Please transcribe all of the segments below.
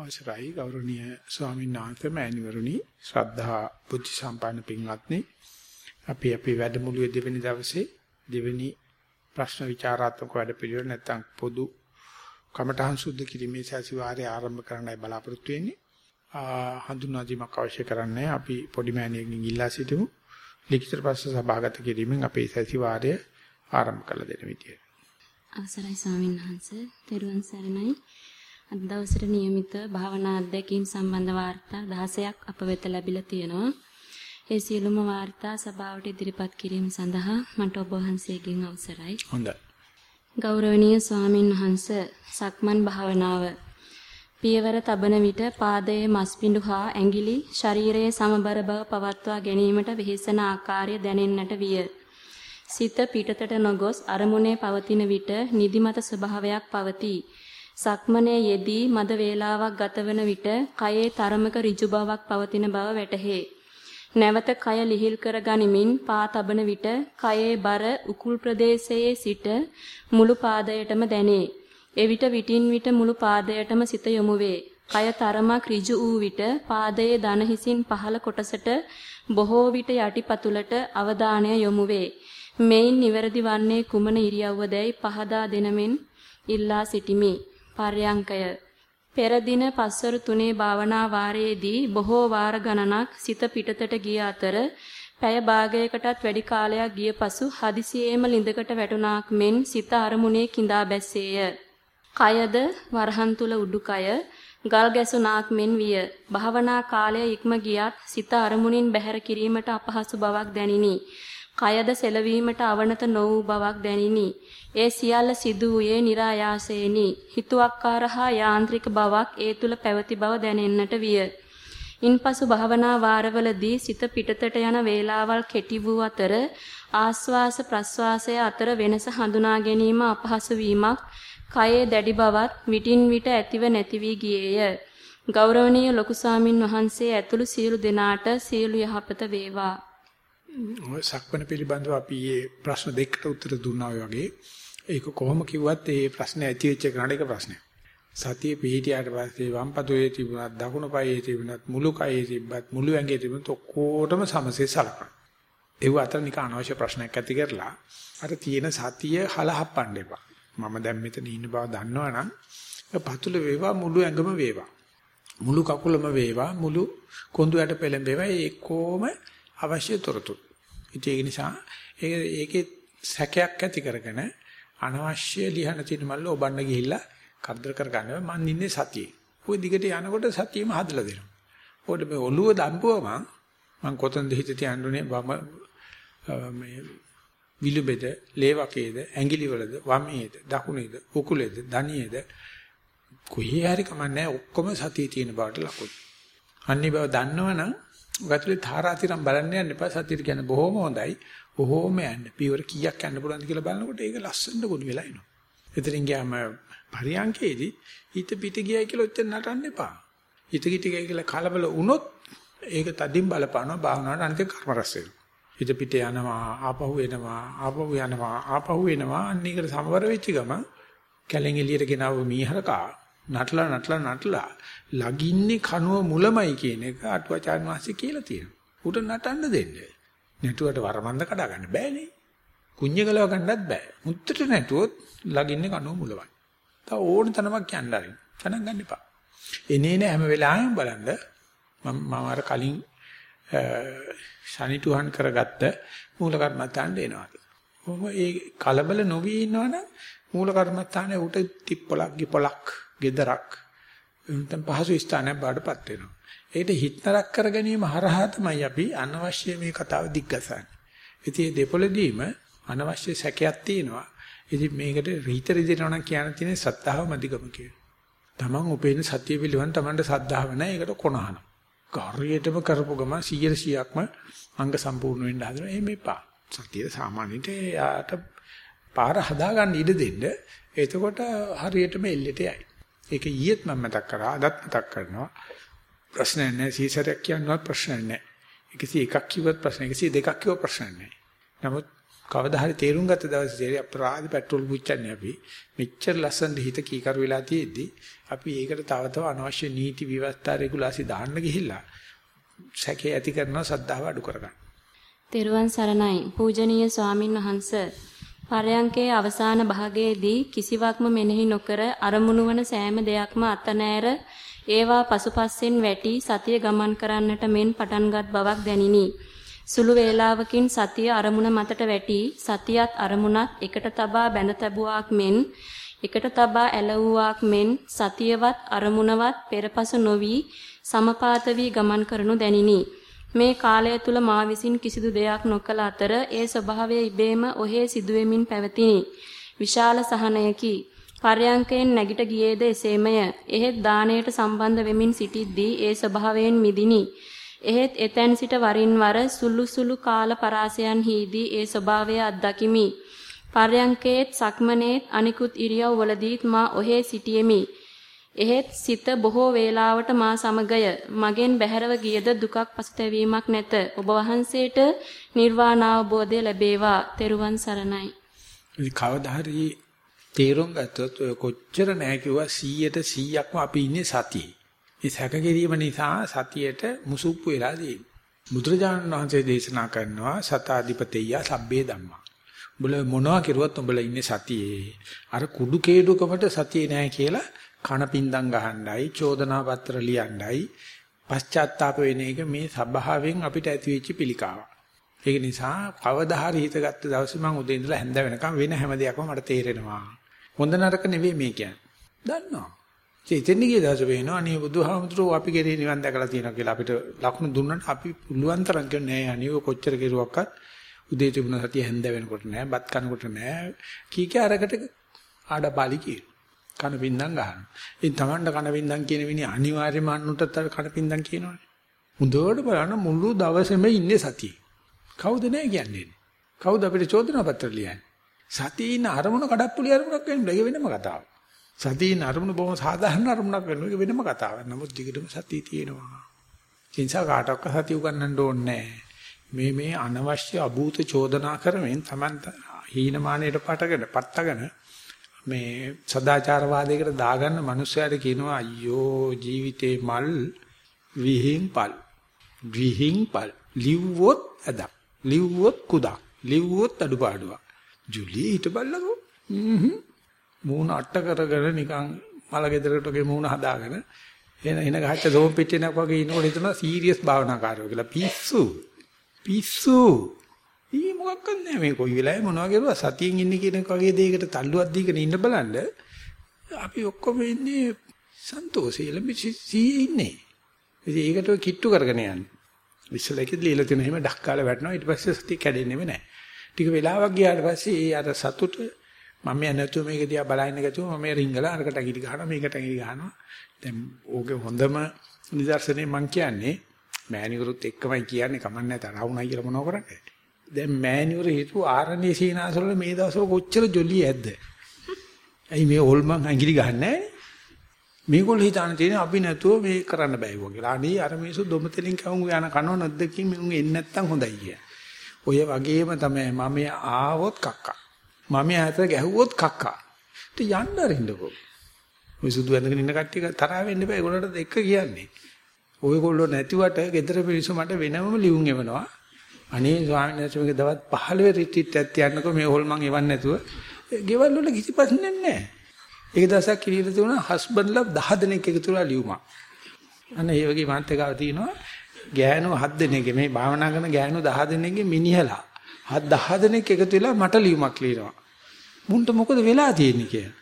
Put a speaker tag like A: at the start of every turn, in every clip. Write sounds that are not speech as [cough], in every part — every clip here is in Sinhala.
A: අවසරයි ගෞරවනීය ස්වාමීන් වහන්සේ මෑණිවරුනි ශ්‍රද්ධා බුද්ධ සම්පන්න පින්වත්නි අපි අපි වැඩමුළුවේ දෙවෙනි දවසේ දෙවෙනි ප්‍රශ්න විචාරාත්මක වැඩපිළිවෙල නැත්නම් පොදු කමඨහං සුද්ධ කිරීමේ සැසිවාරය ආරම්භ කරන්නයි බලාපොරොත්තු වෙන්නේ. හඳුනා දීමක් අවශ්‍ය කරන්නේ අපි පොඩි මෑණියකින් ඉල්ලා සිටිමු. ලිඛිත ප්‍රශ්න සභාගත කිරීමෙන් අපේ සැසිවාරය ආරම්භ කළ දෙන විදියට.
B: අවසරයි ස්වාමීන් වහන්සේ. තෙරුවන් සරණයි. අද දවසට નિયમિત භාවනා අධ්‍යක්ීම් සම්බන්ධ වාර්තා 16ක් අප වෙත ලැබිලා තියෙනවා. ඒ සියලුම වාර්තා සභාවට ඉදිරිපත් කිරීම සඳහා මට ඔබ වහන්සේගෙන් අවසරයි.
A: හොඳයි.
B: ගෞරවනීය ස්වාමින් වහන්සේ සක්මන් භාවනාව පියවර තබන විට පාදයේ මස්පිඬු හා ඇඟිලි ශරීරයේ සමබර බව පවත්වා ගැනීමට වෙහෙසන ආකාරය දැනෙන්නට විය. සිත පිටතට නොගොස් අරමුණේ පවතින විට නිදිමත ස්වභාවයක් පවතී. සක්මනේ යෙදී මද වේලාවක් ගතවන විට කයේ තරමක ඍජු බවක් පවතින බව වැටහේ. නැවත කය ලිහිල් කර ගනිමින් පා තබන විට කයේ බර උකුල් ප්‍රදේශයේ සිට මුළු පාදයටම දැනේ. එවිට විටින් විට මුළු පාදයටම සිත යොමු වේ. කය තරමක් ඍජු වූ විට පාදයේ දන හිසින් පහළ කොටසට බොහෝ විට යටිපතුලට අවධානය යොමු වේ. මෙයින් නිවැරදි වන්නේ කුමන ඉරියව්වදැයි පහදා දෙනමින් ඉල්ලා සිටිමි. පර්යංකය පෙර දින පස්වරු තුනේ භාවනා වාරයේදී බොහෝ වාර ගණනක් සිත පිටතට ගිය අතර පැය භාගයකටත් වැඩි කාලයක් ගිය පසු හදිසියේම ලිඳකට වැටුණාක් මෙන් සිත අරමුණේ கிඳා බැස්සේය. කයද වරහන් තුල උඩුකය ගල් ගැසුණාක් මෙන් විය. භාවනා කාලය ඉක්ම ගියත් සිත අරමුණින් බැහැර කිරීමට අපහසු බවක් දැනිනි. කයද සෙලවීමට අවනත නො වූ බවක් දැනිනි. ඒ සියල්ල සිදු වූයේ નિરાයාසයෙනි. හිතුවක්කාර හා යාන්ත්‍රික බවක් ඒ තුල පැවති බව දැනෙන්නට විය. ඉන්පසු භාවනා වාරවලදී සිත පිටතට යන වේලාවල් කෙටි වූ අතර ආස්වාස ප්‍රස්වාසය අතර වෙනස හඳුනා ගැනීම අපහසු වීමක් කයේ දැඩි බවත් විටින් විට ඇතිව නැති වී ගියේය. ගෞරවනීය ලොකු ස්වාමින් වහන්සේ ඇතුළු සියලු දෙනාට සියලු යහපත වේවා.
A: සක්මණ පිළිබඳව අපි මේ ප්‍රශ්න දෙකකට උත්තර දුන්නා වගේ ඒක කොහොම කිව්වත් ඒ ප්‍රශ්නේ ඇති වෙච්ච කෙනාට ඒක ප්‍රශ්නයක්. සතිය පිහිටියාට පස්සේ වම් පතුලේ තිබුණත් දකුණු පායේ තිබුණත් මුළු කයේ තිබ්බත් මුළු ඇඟේ තිබුණත් ඔක්කොටම සමසේ සලකනවා. ඒව අතර නිකන් අනවශ්‍ය ප්‍රශ්නයක් ඇති කරලා අර තියෙන සතිය හලහප්පන්න එපා. මම දැන් මෙතන ඉන්න බව දන්නවනම් පතුල වේවා මුළු ඇඟම වේවා. මුළු කකුලම වේවා මුළු කොඳුයට පෙළඹේවා ඒකෝම අවශ්‍ය තොරතුරු. ඉතින් ඒ නිසා ඒකේ සැකයක් ඇති කරගෙන අනවශ්‍ය ලිහන තියෙන මල්ල ඔබන්න ගිහිල්ලා කරදර කරගන්න මං ඉන්නේ සතියේ. ওই දිගට යනකොට සතියෙම හදලා දෙනවා. ඕකට මේ ඔළුව දම්පුවම මං කොතනද හිත තියන්නේ වම මේ විලුබෙද, ලේවකේද, ඇඟිලිවලද, වමේද, දකුණේද, උකුලේද, දණියේද කොහේ හරි කමන්නේ ඔක්කොම සතියේ තියෙන බවට ලකුණු. අන්නේ බව දන්නවනම් ඔයතුලේ තාරාතිරම් බලන්න යන්න එපා සතියට කියන්නේ බොහොම හොඳයි. බොහොම යන්න. පියවර කීයක් යන්න පුළුවන්ද කියලා බලනකොට ඒක ලස්සනට ගොනු වෙලා එනවා. එතනින් ගියාම පරියන්කේදී හිත පිට ගියයි කියලා ඔච්චර නටන්න එපා. හිත කිට ගියයි කියලා කලබල වුණොත් ඒක තදින් බලපානවා භාවනාවට අන්තිම කර්ම රැස් වෙනවා. හිත පිට යනවා ආපහු එනවා ආපහු යනවා ආපහු එනවා අන්න ඒකට සමවර වෙච්ච ගම කැලෙන් එළියට ගෙනාව මීහරකා නටලා නටලා නටලා ලගින්නේ කනුව මුලමයි කියන එක අටුවාචාන් වහන්සේ කියලා තියෙනවා. උට නටන්න දෙන්න. නැටුවට වරමන්ද කඩා ගන්න බෑනේ. කුඤ්ඤ ගලව ගන්නත් බෑ. මුත්තට නැටුවොත් ලගින්නේ කනුව මුලමයි. තව ඕන තරමක් කියන්න ආරින්. ගණන් ගන්න එපා. එනේ නෑ හැම වෙලාවෙම බලන්න මම මම අර කලින් ශනිතුහන් කරගත්ත මූල කර්මත්තාන්ට එනවා. කොහොම ඒ කලබල නොවි ඉන්නවනම් මූල කර්මත්තානේ උට තිප්පලක් ගිපලක් gedarak එතන පහසු ස්ථානයක් බාටපත් වෙනවා. ඒකට හිතනරක් කර ගැනීම හරහා තමයි අපි අනවශ්‍ය මේ කතාව දිග්ගසන්නේ. ඉතින් මේ දෙපොළදීම අනවශ්‍ය සැකයක් තියෙනවා. ඉතින් මේකට රීත රිදෙනවා නම් කියන්න තියෙන සත්‍තාව මදිගම කියන. තමන් උපේන සත්‍ය පිළිවන් තමන්ට සද්ධාව නැහැ. ඒකට කොනහන. කාර්යයටම කරපු ගම 100%ක්ම අංග සම්පූර්ණ වෙන්න හදනවා. එහෙම එපා. සත්‍යය සාමාන්‍යයෙන් යාට පාර හදාගන්න ඉඩ දෙන්න. එතකොට හරියටම එල්ලෙට යයි. ඒක ඊයේත් මම මතක් කරා අදත් මතක් කරනවා. ප්‍රශ්නයක් නැහැ. සීසරයක් කියනවත් ප්‍රශ්නයක් නැහැ. 101ක් කිව්වත් ප්‍රශ්න 102ක් කිව්ව ප්‍රශ්නයක් නැහැ. නමුත් කවදා හරි තේරුම් ගත්ත දවසේ අපරාධ පෙට්‍රල් පුච්චන්නේ අපි. මෙච්චර ලස්සන හිත කීකරු වෙලා තියෙද්දි අපි ඒකට තව තව අනවශ්‍ය නීති ව්‍යවස්ථා රෙගුලාසි දාන්න ගිහිල්ලා සැකේ ඇති කරනවා සද්ධාව අඩු කරගන්න.
B: තෙරුවන් සරණයි පූජනීය ස්වාමින් වහන්සේ පරයන්කේ අවසාන භාගයේදී කිසිවක්ම මෙනෙහි නොකර අරමුණු වන සෑම දෙයක්ම අතනෑර ඒවා පසුපස්සෙන් වැටි සතිය ගමන් කරන්නට මෙන් පටන්ගත් බවක් දැනිනි. සුළු වේලාවකින් සතිය අරමුණ මතට වැටි සතියත් අරමුණත් එකට තබා බැඳ තැබුවාක් මෙන් එකට තබා ඇලවුවාක් මෙන් සතියවත් අරමුණවත් පෙරපසු නොවි සමපාත වී ගමන් කරනු දැනිනි. මේ කාලය තුල මා විසින් කිසිදු දෙයක් නොකළ අතර ඒ ස්වභාවය ඉබේම ඔහේ සිදුවෙමින් පැවතිනි. විශාල සහනයකි. පර්යංකයෙන් නැගිට ගියේද එසේමය. එහෙත් දාණයට සම්බන්ධ වෙමින් සිටිද්දී ඒ ස්වභාවයෙන් මිදිනි. එහෙත් එතෙන් සිට වරින් වර සුළු සුළු කාල පරාසයන් හිදී ඒ ස්වභාවය අත්දකිමි. පර්යංකේත් සක්මනේත් අනිකුත් ඉරියව් වලදීත් මා ඔහේ සිටියෙමි. එහෙත් සිත බොහෝ වේලාවට මා සමගය මගෙන් බැහැරව ගියද දුකක් පසුතැවීමක් නැත. ඔබ වහන්සේට නිර්වාණ අවබෝධය ලැබේවා. තෙරුවන් සරණයි.
A: ඉතින් කවදා හරි තේරුම් ගත්තොත් ඔය කොච්චර නැහැ කිව්වා 100ට 100ක්ම අපි ඉන්නේ සතියේ. මේ සැක කිරීම නිසා සතියට මුසුප්පු වෙලා තියෙන්නේ. බුදුරජාණන් වහන්සේ දේශනා කරනවා සතාධිපතෙය්‍ය සබ්බේ ධම්මා. උඹලා මොනවා කරුවත් උඹලා ඉන්නේ සතියේ. අර කුඩු කේඩුකමට සතියේ නැහැ කියලා කණපින්දම් ගහන්නයි චෝදනා පත්‍ර ලියන්නයි පශ්චාත්තාප වෙන එක මේ සබභාවයෙන් අපිට ඇති වෙච්ච පිළිකාවක්. ඒක නිසා කවදා හරි හිතගත්ත දවසේ මම උදේ ඉඳලා හැන්ද වෙනකම් වෙන හැම දෙයක්ම මට තේරෙනවා. හොඳ නරක නෙවෙයි මේ කියන්නේ. දන්නවා. ඉතින් ගිය දවසේ වෙනවා අනේ බුදුහාමුදුරුවෝ අපි කෙරේ නිවන් දැකලා තියෙනවා කියලා අපිට ලකුණු දුන්නට අපි පුළුවන් තරම් කියන්නේ නෑ අනේ කොච්චර කෙරුවක්වත් උදේ තිබුණ සතිය හැන්ද වෙනකොට නෑ බත් කනකොට නෑ කීකේ අරකට ආඩපාලි කියන. කන පින්දම් ගහනවා. ඉතින් Tamanට කන පින්දම් කියන විනි අනිවාර්යයෙන්ම අන්නුටත් කන පින්දම් කියනවනේ. මුදවට බලන්න මුළු දවසේම ඉන්නේ සතියේ. කවුද නෑ කියන්නේ? කවුද අපිට චෝදනා පත්‍ර ලියන්නේ? සතියේ ඉන්න අරමුණ කඩප්පුලි අරමුණක් වෙන්න ඒක වෙනම කතාවක්. සතියේ ඉන්න අරමුණ බොහොම සාධාරණ අරමුණක් වෙන්න ඒක වෙනම කතාවක්. නමුත් දිගටම සතිය තියෙනවා. කිංසා කාටවත් සතිය උගන්නන්න ඕනේ මේ මේ අනවශ්‍ය අභූත චෝදනා කරමින් Taman හීනමානයට පටගෙන පත්තගෙන මේ සදාචාරවාදයකට දාගන්න මිනිස්සයාට කියනවා අයියෝ ජීවිතේ මල් විහිංපල් විහිංපල් ලිව්වොත් අදක් ලිව්වොත් කුඩක් ලිව්වොත් අඩුපාඩුවක්. ජුලි හිටබල්ලකෝ හ්ම් මූණ අට්ට කරගෙන නිකන් මල ගෙදරකට ගේ මූණ හදාගෙන එන එන ගහච්ච දෝම් පිටිනක් වගේ ඉනකොට හිතනවා සීරියස් භාවනාකාරයෝ කියලා. පිස්සු. පිස්සු. ඊ මොකක්වත් නැහැ මේ කොයි වෙලාවෙ මොනවා කරුවා සතියෙන් ඉන්නේ කියන වගේ දෙයකට තල්ලුවක් දීගෙන ඉන්න බලන්න අපි ඔක්කොම ඉන්නේ සන්තෝෂේ ලැබිසියේ ඉන්නේ. ඉතින් ඒකට කිට්ටු කරගෙන යන්නේ. ඉස්සලකෙත් ලියලා තියෙන හැම ඩක් කාලා වැටෙනවා. ඊට පස්සේ සතිය කැඩෙන්නේම නැහැ ටික වෙලාවක් ගියාට පස්සේ ඒ අර සතුට මම යන්නේ නැතුව මේක දිහා බලන්න ගතුව මම රිංගලා අරකට ඇඟිලි ගහනවා මේකට ඇඟිලි ගහනවා. දැන් ඕකේ හොඳම නිදර්ශනේ මම කියන්නේ මෑණිවරුත් එක්කමයි කියන්නේ කමන්නේ තරහුණයි කියලා මොනව කරන්නේ? දැන් මෑණිවර හිටපු ආරණ්‍ය සීනාසවල මේ දවස්වල කොච්චර ජොලිය ඇද්ද? ඇයි මේ ඕල්මන් ඇඟිලි ගහන්නේ මේගොල්ලෝ හිතාන තියෙන අපි නැතුව මේ කරන්න බෑ කියලා. අනේ අර මිනිස්සු දොමතලින් කවුන් යන කනව නැද්දකින් මුන් එන්නේ නැත්තම් හොඳයි කිය. ඔය වගේම තමයි මම ආවොත් කක්කා. මම ඈත ගැහුවොත් කක්කා. ඉතින් යන්න අරින්නකෝ. ඔය සුදු ඇඳගෙන ඉන්න කට්ටිය තරහ වෙන්න බෑ ඒගොල්ලන්ට එක කියන්නේ. ඔයගොල්ලෝ නැතිවට gedara පිරිසු මට වෙනම ලියුම් එවනවා. අනේ ස්වාමීන් වහන්සේගේ දවස් 15 රිට්‍රීට් එකක් තියන්නකෝ මේ හොල් මං එවන්නේ නැතුව. ගෙවල් වල කිසි ප්‍රශ්නයක් නැහැ. ඒක දවසක් කිරියට තුන හස්බන්ඩ්ලා 10 දෙනෙක් එකතු වෙලා ලියුමක්. අන්න ඒ වගේ මාත් එකව තියෙනවා. ගෑනු 7 දෙනෙක් මේ භාවනා කරන ගෑනු 10 දෙනෙක්ගේ මිනිහලා. හත් 10 දෙනෙක් එකතු වෙලා මට ලියුමක් ලියනවා. මුන්ට මොකද වෙලා තියෙන්නේ කියලා.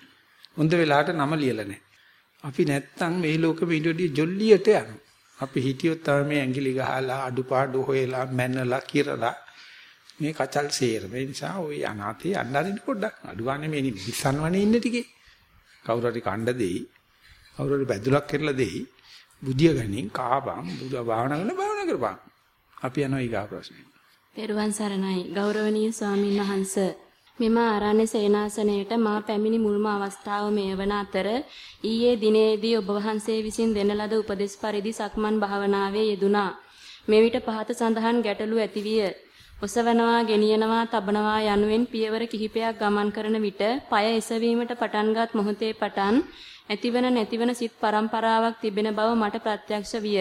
A: හොඳ වෙලාවට නම ලියලා නැහැ. අපි නැත්තම් මේ ලෝකෙ පිටුඩිය ජොල්ලියට යනවා. අපි හිටියොත් තමයි මේ ඇඟිලි ගහලා අඩුපාඩු හොයලා මැනලා කිරලා මේ කචල් සේර. ඒ නිසා ওই අනාතේ අnderින් පොඩ්ඩක් අඩුවන්නේ මේ නිසන්වනේ ඉන්න ටිකේ. කවුරු හරි කණ්ඩ දෙයි. කවුරු හරි බැදුලක් කරලා දෙයි. බුදිය ගනින් කාපම් බුද භාවනා කරන භාවනා කරපන්. අපි යනවා ඊගා ප්‍රශ්නේ.
B: පෙරවන් සරණයි ගෞරවනීය ස්වාමීන් වහන්සේ මෙම ආරණ්‍ය සේනාසනයට මා පැමිණි මුල්ම අවස්ථාව මේ වන අතර ඊයේ දිනේදී ඔබ වහන්සේ විසින් දෙන ලද උපදෙස් පරිදි සක්මන් භාවනාවේ යෙදුනා. මෙවිට පහත සඳහන් ගැටලු ඇතිවිය. ඔසවනවා, ගෙනියනවා, තබනවා යනුවෙන් පියවර කිහිපයක් ගමන් කරන විට পায় එසවීමට පටන්ගත් මොහොතේ පටන් ඇතිවන නැතිවන සිත් පරම්පරාවක් තිබෙන බව මට ප්‍රත්‍යක්ෂ විය.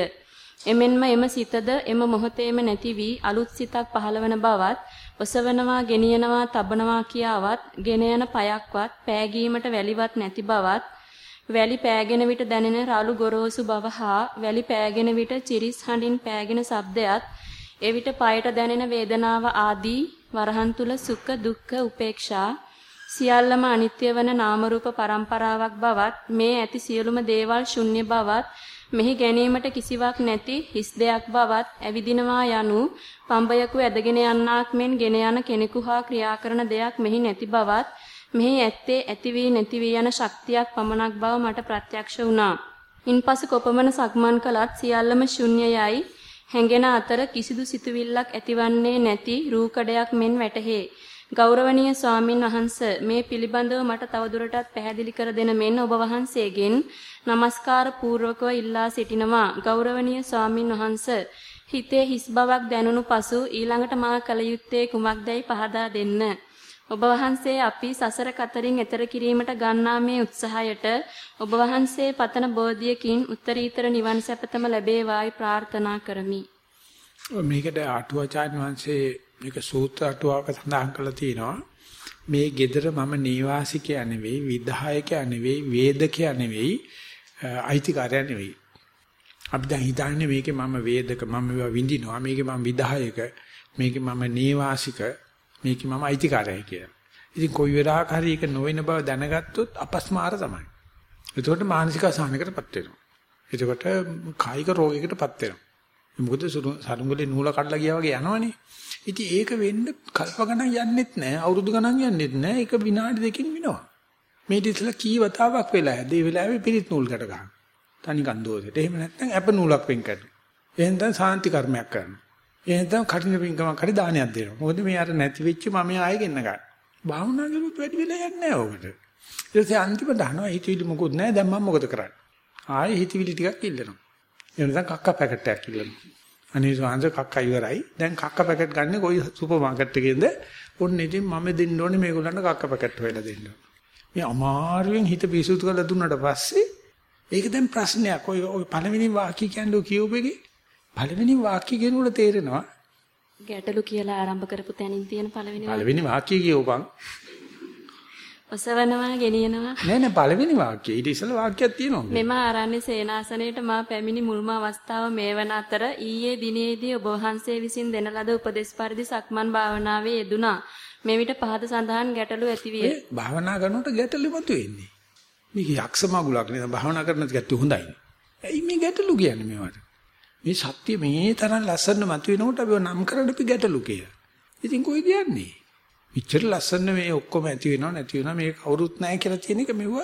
B: එමෙන්ම එම සිතද එම මොහොතේම නැති වී අලුත් සිතක් පහළවන බවත් ඔසවනවා, ගෙනියනවා, තබනවා කියාවත්, ගෙන යන පයක්වත්, පෑගීමට වැලිවත් නැති බවත් වැලි පෑගෙන විට දැනෙන රළු ගොරෝසු බව හා වැලි පෑගෙන විට චිරිස් හඬින් පෑගෙන ශබ්දයත් එවිට পায়ට දැනෙන වේදනාව ආදී වරහන් තුල සුඛ දුක්ඛ උපේක්ෂා සියල්ලම අනිත්‍ය වන නාම රූප පරම්පරාවක් බවත් මේ ඇති සියලුම දේවල් ශුන්‍ය බවත් මෙහි ගැනීමට කිසිවක් නැති හිස් දෙයක් බවත් ඇවිදිනවා යනු පඹයකු ඇදගෙන යන්නාක් මෙන් ගෙන යන කෙනෙකු හා ක්‍රියා කරන දෙයක් මෙහි නැති බවත් මෙහි ඇත්තේ ඇති වී නැති වී යන ශක්තියක් පමණක් බව මට ප්‍රත්‍යක්ෂ වුණා. ඉන්පසු කොපමණ සක්මන් කළත් සියල්ලම ශුන්‍යයයි හැඟෙන අතර කිසිදු සිතුවිල්ලක් ඇතිවන්නේ නැති රූකඩයක් මෙන් වැටහේ. ගෞරවනීය ස්වාමින් වහන්ස මේ පිළිබඳව මට තවදුරටත් පැහැදිලි කර දෙන මෙන් ඔබ වහන්සේගෙන් নমස්කාර පූර්වකව ඉල්ලා සිටිනවා ගෞරවනීය ස්වාමින් වහන්ස හිතේ හිස් බවක් දැනුණු පසු ඊළඟට මා කල යුත්තේ කුමක්දයි පහදා දෙන්න ඔබ වහන්සේ අපි සසර කතරින් එතර කිරීමට ගන්නා මේ උත්සාහයට ඔබ වහන්සේ පතන බෝධියකින් උත්තරීතර නිවන් සැපතම ලැබේවායි ප්‍රාර්ථනා කරමි.
A: මේකට අටුවාචාර්ය වහන්සේ මේක සූත්‍ර අටුවාවක සඳහන් කරලා තියෙනවා. මේ gedara මම නීවාසිකයා නෙවෙයි, විධායකයා නෙවෙයි, වේදකයා නෙවෙයි, අයිතිකාරයා නෙවෙයි. අපි දැන් හිතන්නේ මේකේ මම වේදක, මම මේවා විඳිනවා, මේකේ මම විධායක, මේකේ මම නීවාසික, මේකේ මම අයිතිකාරයයි කියලා. ඉතින් කොයි වෙලාවක හරි ඒක නොවන බව දැනගත්තොත් අපස්මාර තමයි. එතකොට මානසික අසහනයකටපත් වෙනවා. එතකොට කායික රෝගයකටපත් වෙනවා. මොකද සරුංගලේ නූල කඩලා ගියා වගේ යනවනේ. ඉතින් ඒක වෙන්න කල්ප ගණන් යන්නෙත් නැහැ, අවුරුදු ගණන් යන්නෙත් නැහැ. ඒක විනාඩි දෙකකින් විනවා. මේ ඉතින්ලා කී වතාවක් වෙලා ඇද ඒ වෙලාවේ පිරිත් නූල් කඩ ගන්න. තනි කන්දෝසෙට. එහෙම නැත්නම් අප නූලක් වෙන් කරනවා. එහෙනම් සාන්ති කර්මයක් කරනවා. එහෙනම් කටින පින්කමක් හරි දානයක් දෙනවා. මොකද මේ අර නැති වෙච්ච මම ආයෙ ගෙන්න ගන්න. භාවනා කරුත් වැඩි වෙලා යන්නේ නැහැ ඕකට. ඊට පස්සේ අන්තිමට අහනවා හිතවිලි මොකුත් නැහැ. දැන් මම මොකද කරන්නේ? ආයෙ හිතවිලි ටිකක් ඉල්ලනවා. එහෙනම් කක්ක පැකට් එකක් ඉල්ලනවා. අනේ සාංශ කක්ක ඉවරයි. දැන් කක්ක පැකට් ගන්න කොයි සුපර් මාකට් එකේද? ඔන්න ඉතින් මම දෙන්න ඕනේ මේගොල්ලන්ට කක්ක පැකට් හොයලා දෙන්න. මේ අමාරුවෙන් හිත පිසුතු කරලා දුන්නාට පස්සේ ඒක දැන් ප්‍රශ්නයක්. ඔය ඔය පළවෙනි වාක්‍ය කියන්නේ කියූපෙගේ පළවෙනි වාක්‍ය කියනකොට තේරෙනවා
B: ගැටලු කියලා ආරම්භ කරපු තැනින් තියෙන පළවෙනි
A: පළවෙනි වාක්‍ය කියවපන්.
B: ඔසවනවා ගෙනියනවා.
A: නෑ නෑ පළවෙනි වාක්‍යය. ඊට ඉස්සෙල්ලා වාක්‍යයක් තියෙනවා
B: මෙම ආරණ්‍ය සේනාසනයේට මා පැමිණි මුල්ම අවස්ථාව මේ වන අතර ඊයේ දිනේදී ඔබ වහන්සේ විසින් දෙන ලද උපදේශ පරිදි සක්මන් භාවනාවේ යෙදුනා මෙවිට පහත සඳහන් ගැටලු ඇතිවිය
A: භාවනා කරනකොට ගැටලු මතුවෙන්නේ. මේක යක්ෂ මගුලක් නේද භාවනා කරන ගැටලු හොඳයි. ඇයි මේ ගැටලු කියන්නේ මේවට? මේ සත්‍ය මේ තරම් ලස්සන මතුවෙනකොට අපි නම් කරන්න අපි ගැටලු කියලා. ඉතින් කොයිද යන්නේ ඉච්චර ලස්සන මේ ඔක්කොම ඇති වෙනව නැති වෙනව මේ කවුරුත් නැහැ කියලා තියෙන එක මෙව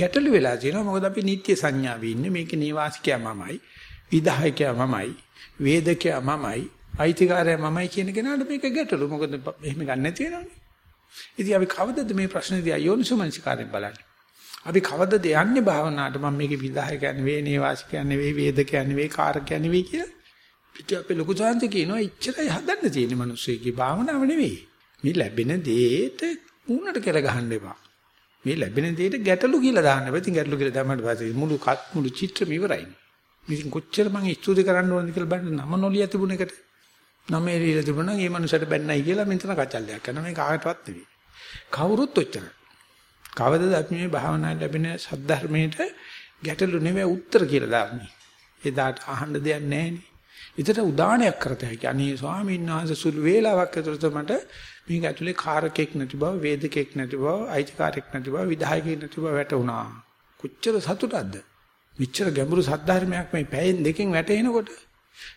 A: ගැටලු වෙලා තියෙනවා. මොකද අපි නිත්‍ය සංඥාවේ ඉන්නේ. මේකේ නීවාසිකයා මමයි විදායකයා මමයි වේදකයා මමයි අයිතිකාරයා මමයි කියන කෙනාට මේක ගැටලු. මොකද එහෙම ගන්න නැති වෙනවනේ. ඉතින් අපි කවදද මේ ප්‍රශ්නේදී අයෝනිසුමනසිකාරයෙන් බලන්නේ? අපි කවදද යන්නේ භාවනාවට? මම මේකේ විදායකයා නෙවෙයි නීවාසිකයා නෙවෙයි වේදකයා නෙවෙයි කාරකයා නෙවෙයි කියලා. පිට අපේ ලොකු සාන්ති කියනවා. ඉච්චරයි හදන්න තියෙන්නේ මිනිස්සෙකේ භාවනාව නෙවෙයි. මේ ලැබෙන දේට මුණට කියලා ගහන්න එපා. මේ ලැබෙන දේට ගැටලු කියලා දාන්න එපා. ඉතින් ගැටලු කියලා දැම්මට පස්සේ මුළු කත් මුළු චිත්‍රෙම ඉවරයි. ඉතින් කොච්චර මං ස්තුති කරන්න ඕනද කියලා බලන්න නම නොලිය තිබුණ එකට. නම එළියලා තිබුණා නම් ඒ මනුස්සයට බැන්නයි කියලා මෙතන කචල්ලයක් කරනවා. මේ කාටවත් නෙවෙයි. කවුරුත් ඔච්චර. කවදද අපි මේ භාවනාවේ ලැබෙන සද්ධර්මයට ගැටලු නෙවෙයි උත්තර කියලා දාන්නේ. එදාට අහන්න දෙයක් නැහැ නේ. විතර උදාහරණයක් කරත හැකි. අනේ ස්වාමීන් වහන්සේ සුළු වේලාවක් ඇතුළත මට මේක ඇතුලේ කාරකෙක් නැති බව, වේදකෙක් නැති බව, අයිතිකාරෙක් නැති බව, විධායකෙක් නැති බව වැටුණා. කොච්චර සතුටක්ද? මෙච්චර ගැඹුරු සද්ධර්මයක් මේ පැයෙන් දෙකෙන් වැටෙනකොට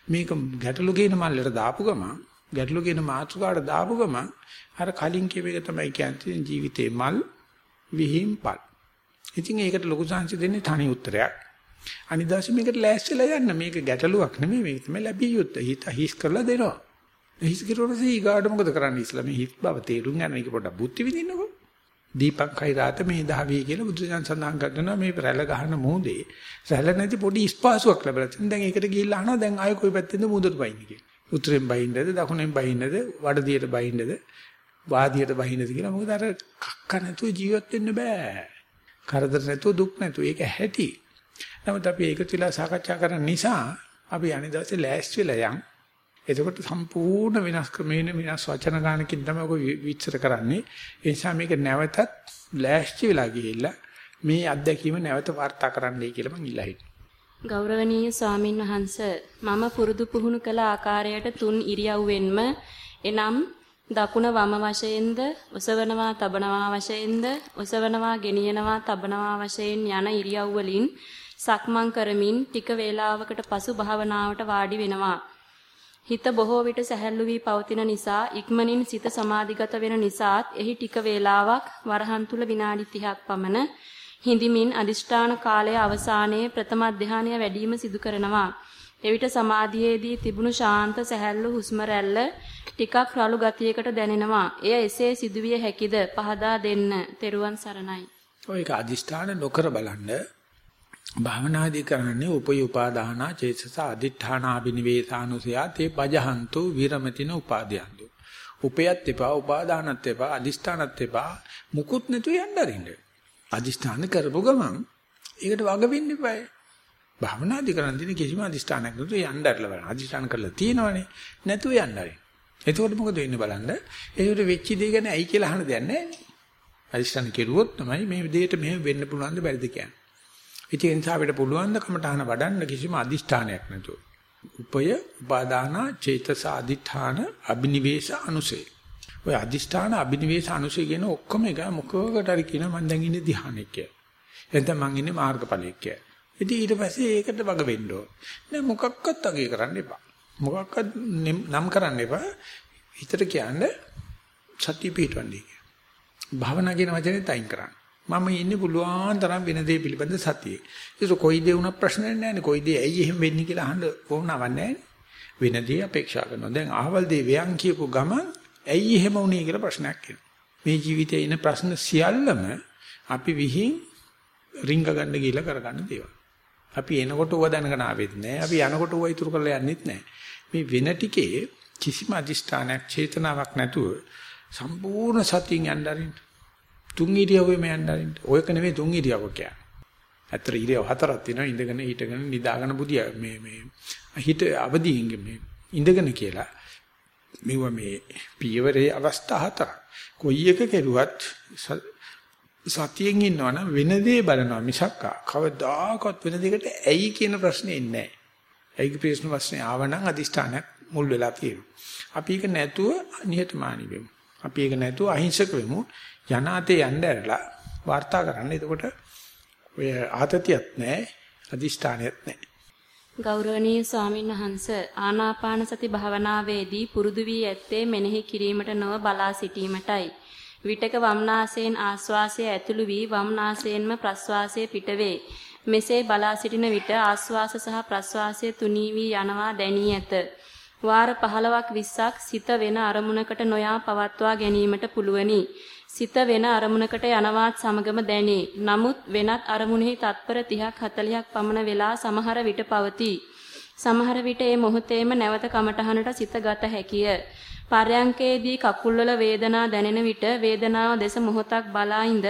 A: මේක ගැටලු කියන මල්ලට දාපු ගමන්, ගැටලු කියන මාතෘකාවට දාපු ගමන් අර කලින් කියව එක තමයි කියන්නේ ජීවිතේ මල් විහිම්පල්. ඉතින් ඒකට ලොකු සංසි දෙන්නේ තනි උත්තරයක්. අනිදාසි මේකට ලෑස්තිලා යන්න මේක ගැටලුවක් නෙමෙයි මේක තමයි ලැබිය යුත්තේ. හිත හිස් කරලා දෙනවා. හිස් කිරුවොත් ඊගාට මොකද කරන්නේ ඉස්ලාම හිස් බව තේරුම් ගන්න එක පොඩ්ඩක් බුද්ධි විදින්නකෝ. දීපංකයි රාත මේ දහවිය කියලා බුදුසසුන් සඳහන් කරනවා මේ රැළ ගහන මොහොතේ රැළ නැති පොඩි ස්පාසුවක් ලැබලා තියෙනවා. දැන් ඒකට ගිහිල්ලා අහනවා දැන් ආයෙ කොයි පැත්තෙන්ද මුහුදට පයින්නේ කියලා. උතුරෙන් බහින්නද දකුණෙන් බහින්නද වඩදියට බහින්නද වාදියට බහින්නද කියලා මොකද අර කක්ක නැතුව ජීවත් වෙන්න බෑ. කරදර නැතුව දුක් නැතුව ඒක ඇහැටි. නමුත් අපි ඒක තුලා සාකච්ඡා කරන නිසා අපි අනිත් දවසේ ලෑස්ති වෙලා යන්. එතකොට සම්පූර්ණ වෙනස් ක්‍රමයෙන් වෙනස් වචන ගානකින් තමයි ඔක විස්තර කරන්නේ. ඒ නිසා මේක නැවතත් ලෑස්ති වෙලා ගිහිල්ලා මේ අත්දැකීම නැවත වාර්තා කරන්නයි කියලා මං ඉල්ලා හිටියා.
B: ගෞරවනීය ස්වාමින් වහන්ස මම පුරුදු පුහුණු කළ ආකාරයට තුන් ඉරියව්වෙන්ම එනම් දකුණ වම වශයෙන්ද ඔසවනවා තබනවා වශයෙන්ද ඔසවනවා ගෙනියනවා තබනවා වශයෙන් යන ඉරියව් වලින් සක්මන් කරමින් ටික වේලාවකට පසු භාවනාවට වාඩි වෙනවා. හිත බොහෝ විට සැහැල්ලු වී පවතින නිසා ඉක්මනින් සිත සමාධිගත වෙන නිසාත් එහි ටික වේලාවක් වරහන් තුල විනාඩි 30ක් පමණ හිඳමින් අදිෂ්ඨාන කාලයේ අවසානයේ ප්‍රථම ධානය වැඩිම සිදු කරනවා. එවිට සමාධියේදී තිබුණු ශාන්ත සැහැල්ලු හුස්ම රැල්ල ටිකක් රළු ගතියකට දැනෙනවා. එය එසේ සිදුවිය හැකිද? පහදා දෙන්න. තෙරුවන් සරණයි.
A: ඔය ඒක අදිෂ්ඨාන නොකර බලන්න භාවනාදී කරන්නේ උපය උපාදානා චේතස අදිඨානා බිනිවේසානුසයා තේ පජහන්තු විරමතින උපාදයන්තු. උපයත් එපා උපාදානත් එපා අදිෂ්ඨානත් එපා මුකුත් නැතු යන්න අරින්න. අදිෂ්ඨාන කරපු ගමන් ඒකට වග වෙන්න eBay. භාවනාදී කරන් දින කිසිම අදිෂ්ඨානයක් නැතුව යන්න අරලා බලන්න. අදිෂ්ඨාන කරලා තියෙනවනේ. නැතුව යන්න අරින්න. එතකොට මොකද වෙන්නේ බලන්න. ඒකට වෙච්ච දේ ගැන ඇයි කියලා අහන්න දෙයක් නැහැ. අදිෂ්ඨාන කෙරුවොත් තමයි මේ දෙයට මෙහෙම වෙන්න පුළුවන්ද බැරිද කියන්නේ. ඉතින් ඒ නිසා අපිට පුළුවන් ද කමටහන වඩන්න කිසිම අදිෂ්ඨානයක් නැතුව. උපය උපාදාන චේතස අදිඨාන අබිනිවේෂ අනුසේ. ඔය අදිෂ්ඨාන අබිනිවේෂ අනුසේ කියන ඔක්කොම එක මොකකට හරි කියන මම දැන් ඉන්නේ ධ්‍යානෙක කියලා. එතන මං ඉන්නේ මාර්ගඵලයක කියලා. ඉතින් ඊට පස්සේ ඒකට වග වෙන්න ඕන. නෑ මොකක්වත් අගේ කරන්න එපා. මොකක්වත් නම් කරන්න එපා. හිතට කියන්නේ සත්‍ය පිටවන්නේ. භාවනා කියන වචනේ තයින් කරන්න. මම ඉන්නේ පුළුවන් තරම් වෙන දේ පිළිබඳ සතියේ. ඒක කොයි දේ වුණත් ප්‍රශ්නයක් නැහැ නේ. කොයි දේ ඇයි එහෙම වෙන්නේ කියලා අහන්න ඕනවක් නැහැ වෙන දේ අපේක්ෂා කරනවා. දැන් අහවල් දේ වයන් කියපු ගමන් ඇයි එහෙම වුනේ කියලා ප්‍රශ්නයක් එනවා. මේ ජීවිතයේ ඉන ප්‍රශ්න සියල්ලම අපි විහිං රිංග ගන්න ගිහිල්ලා කරගන්න දේවල්. අපි එනකොට ඌව දැනගෙන ආවෙත් නැහැ. අපි යනකොට ඌව ඉතුරු කරලා යන්නෙත් නැහැ. මේ වෙන ටිකේ කිසිම අදිෂ්ඨානයක් චේතනාවක් නැතුව සම්පූර්ණ සතියෙන් යන්න අරින්න. තුන් ඉරියව්වෙම යන්න අරින්න. ඔයක නෙමෙයි තුන් ඉරියව්ව කියන්නේ. ඇත්තට ඉරියව් හතරක් තියෙනවා. ඉඳගෙන හිටගෙන නිදාගෙන බුදිය මේ මේ හිත අවදීන් මේ ඉඳගෙන කියලා. මෙව මේ පියවරේ අවස්ථා හතරක්. කොයි එක කෙරුවත් සතියෙන් ඉන්නවනම් වෙන දේ බලනවා මිසක් කවදාකවත් වෙන දෙයකට ඇයි කියන ප්‍රශ්නේ ඉන්නේ නැහැ. ඇයි ප්‍රශ්න ප්‍රශ්නේ ආවනම් අදිෂ්ඨානයක් මුල් වෙලා තියෙනවා. අපි ඒක නැතුව නිහතමානී වෙමු. අපි ඒක නැතුව අහිංසක වෙමු. යනාතේ යන්න ඇරලා වාර්තා කරන්න. එතකොට ඔය ආතතියක් නැහැ, අදිෂ්ඨානයක් නැහැ.
B: ගෞරවනීය ස්වාමීන් වහන්ස ආනාපාන සති භාවනාවේදී පුරුදු වී ඇත්තේ මෙනෙහි කිරීමට නොව බලා සිටීමටයි. විටක වම්නාසයෙන් ආස්වාසය ඇතුළු වී වම්නාසයෙන්ම ප්‍රස්වාසය පිටවේ. මෙසේ බලා සිටින විට ආස්වාස සහ ප්‍රස්වාසය තුනී වී යනවා දැනී ඇත. වාර 15ක් 20ක් සිත වෙන අරමුණකට නොයා පවත්වා ගැනීමට පුළුවනි. සිත වෙන අරමුණකට යනවත් සමගම දැනේ. නමුත් වෙනත් අරමුණෙහි තත්පර 30ක් 40ක් පමණ වෙලා සමහර විට පවතී. සමහර විට ඒ මොහොතේම නැවත කමටහනට සිත ගත හැකිය. පර්යංකයේදී කකුල්වල වේදනා දැනෙන විට වේදනාව දෙස මොහොතක් බලා ඉඳ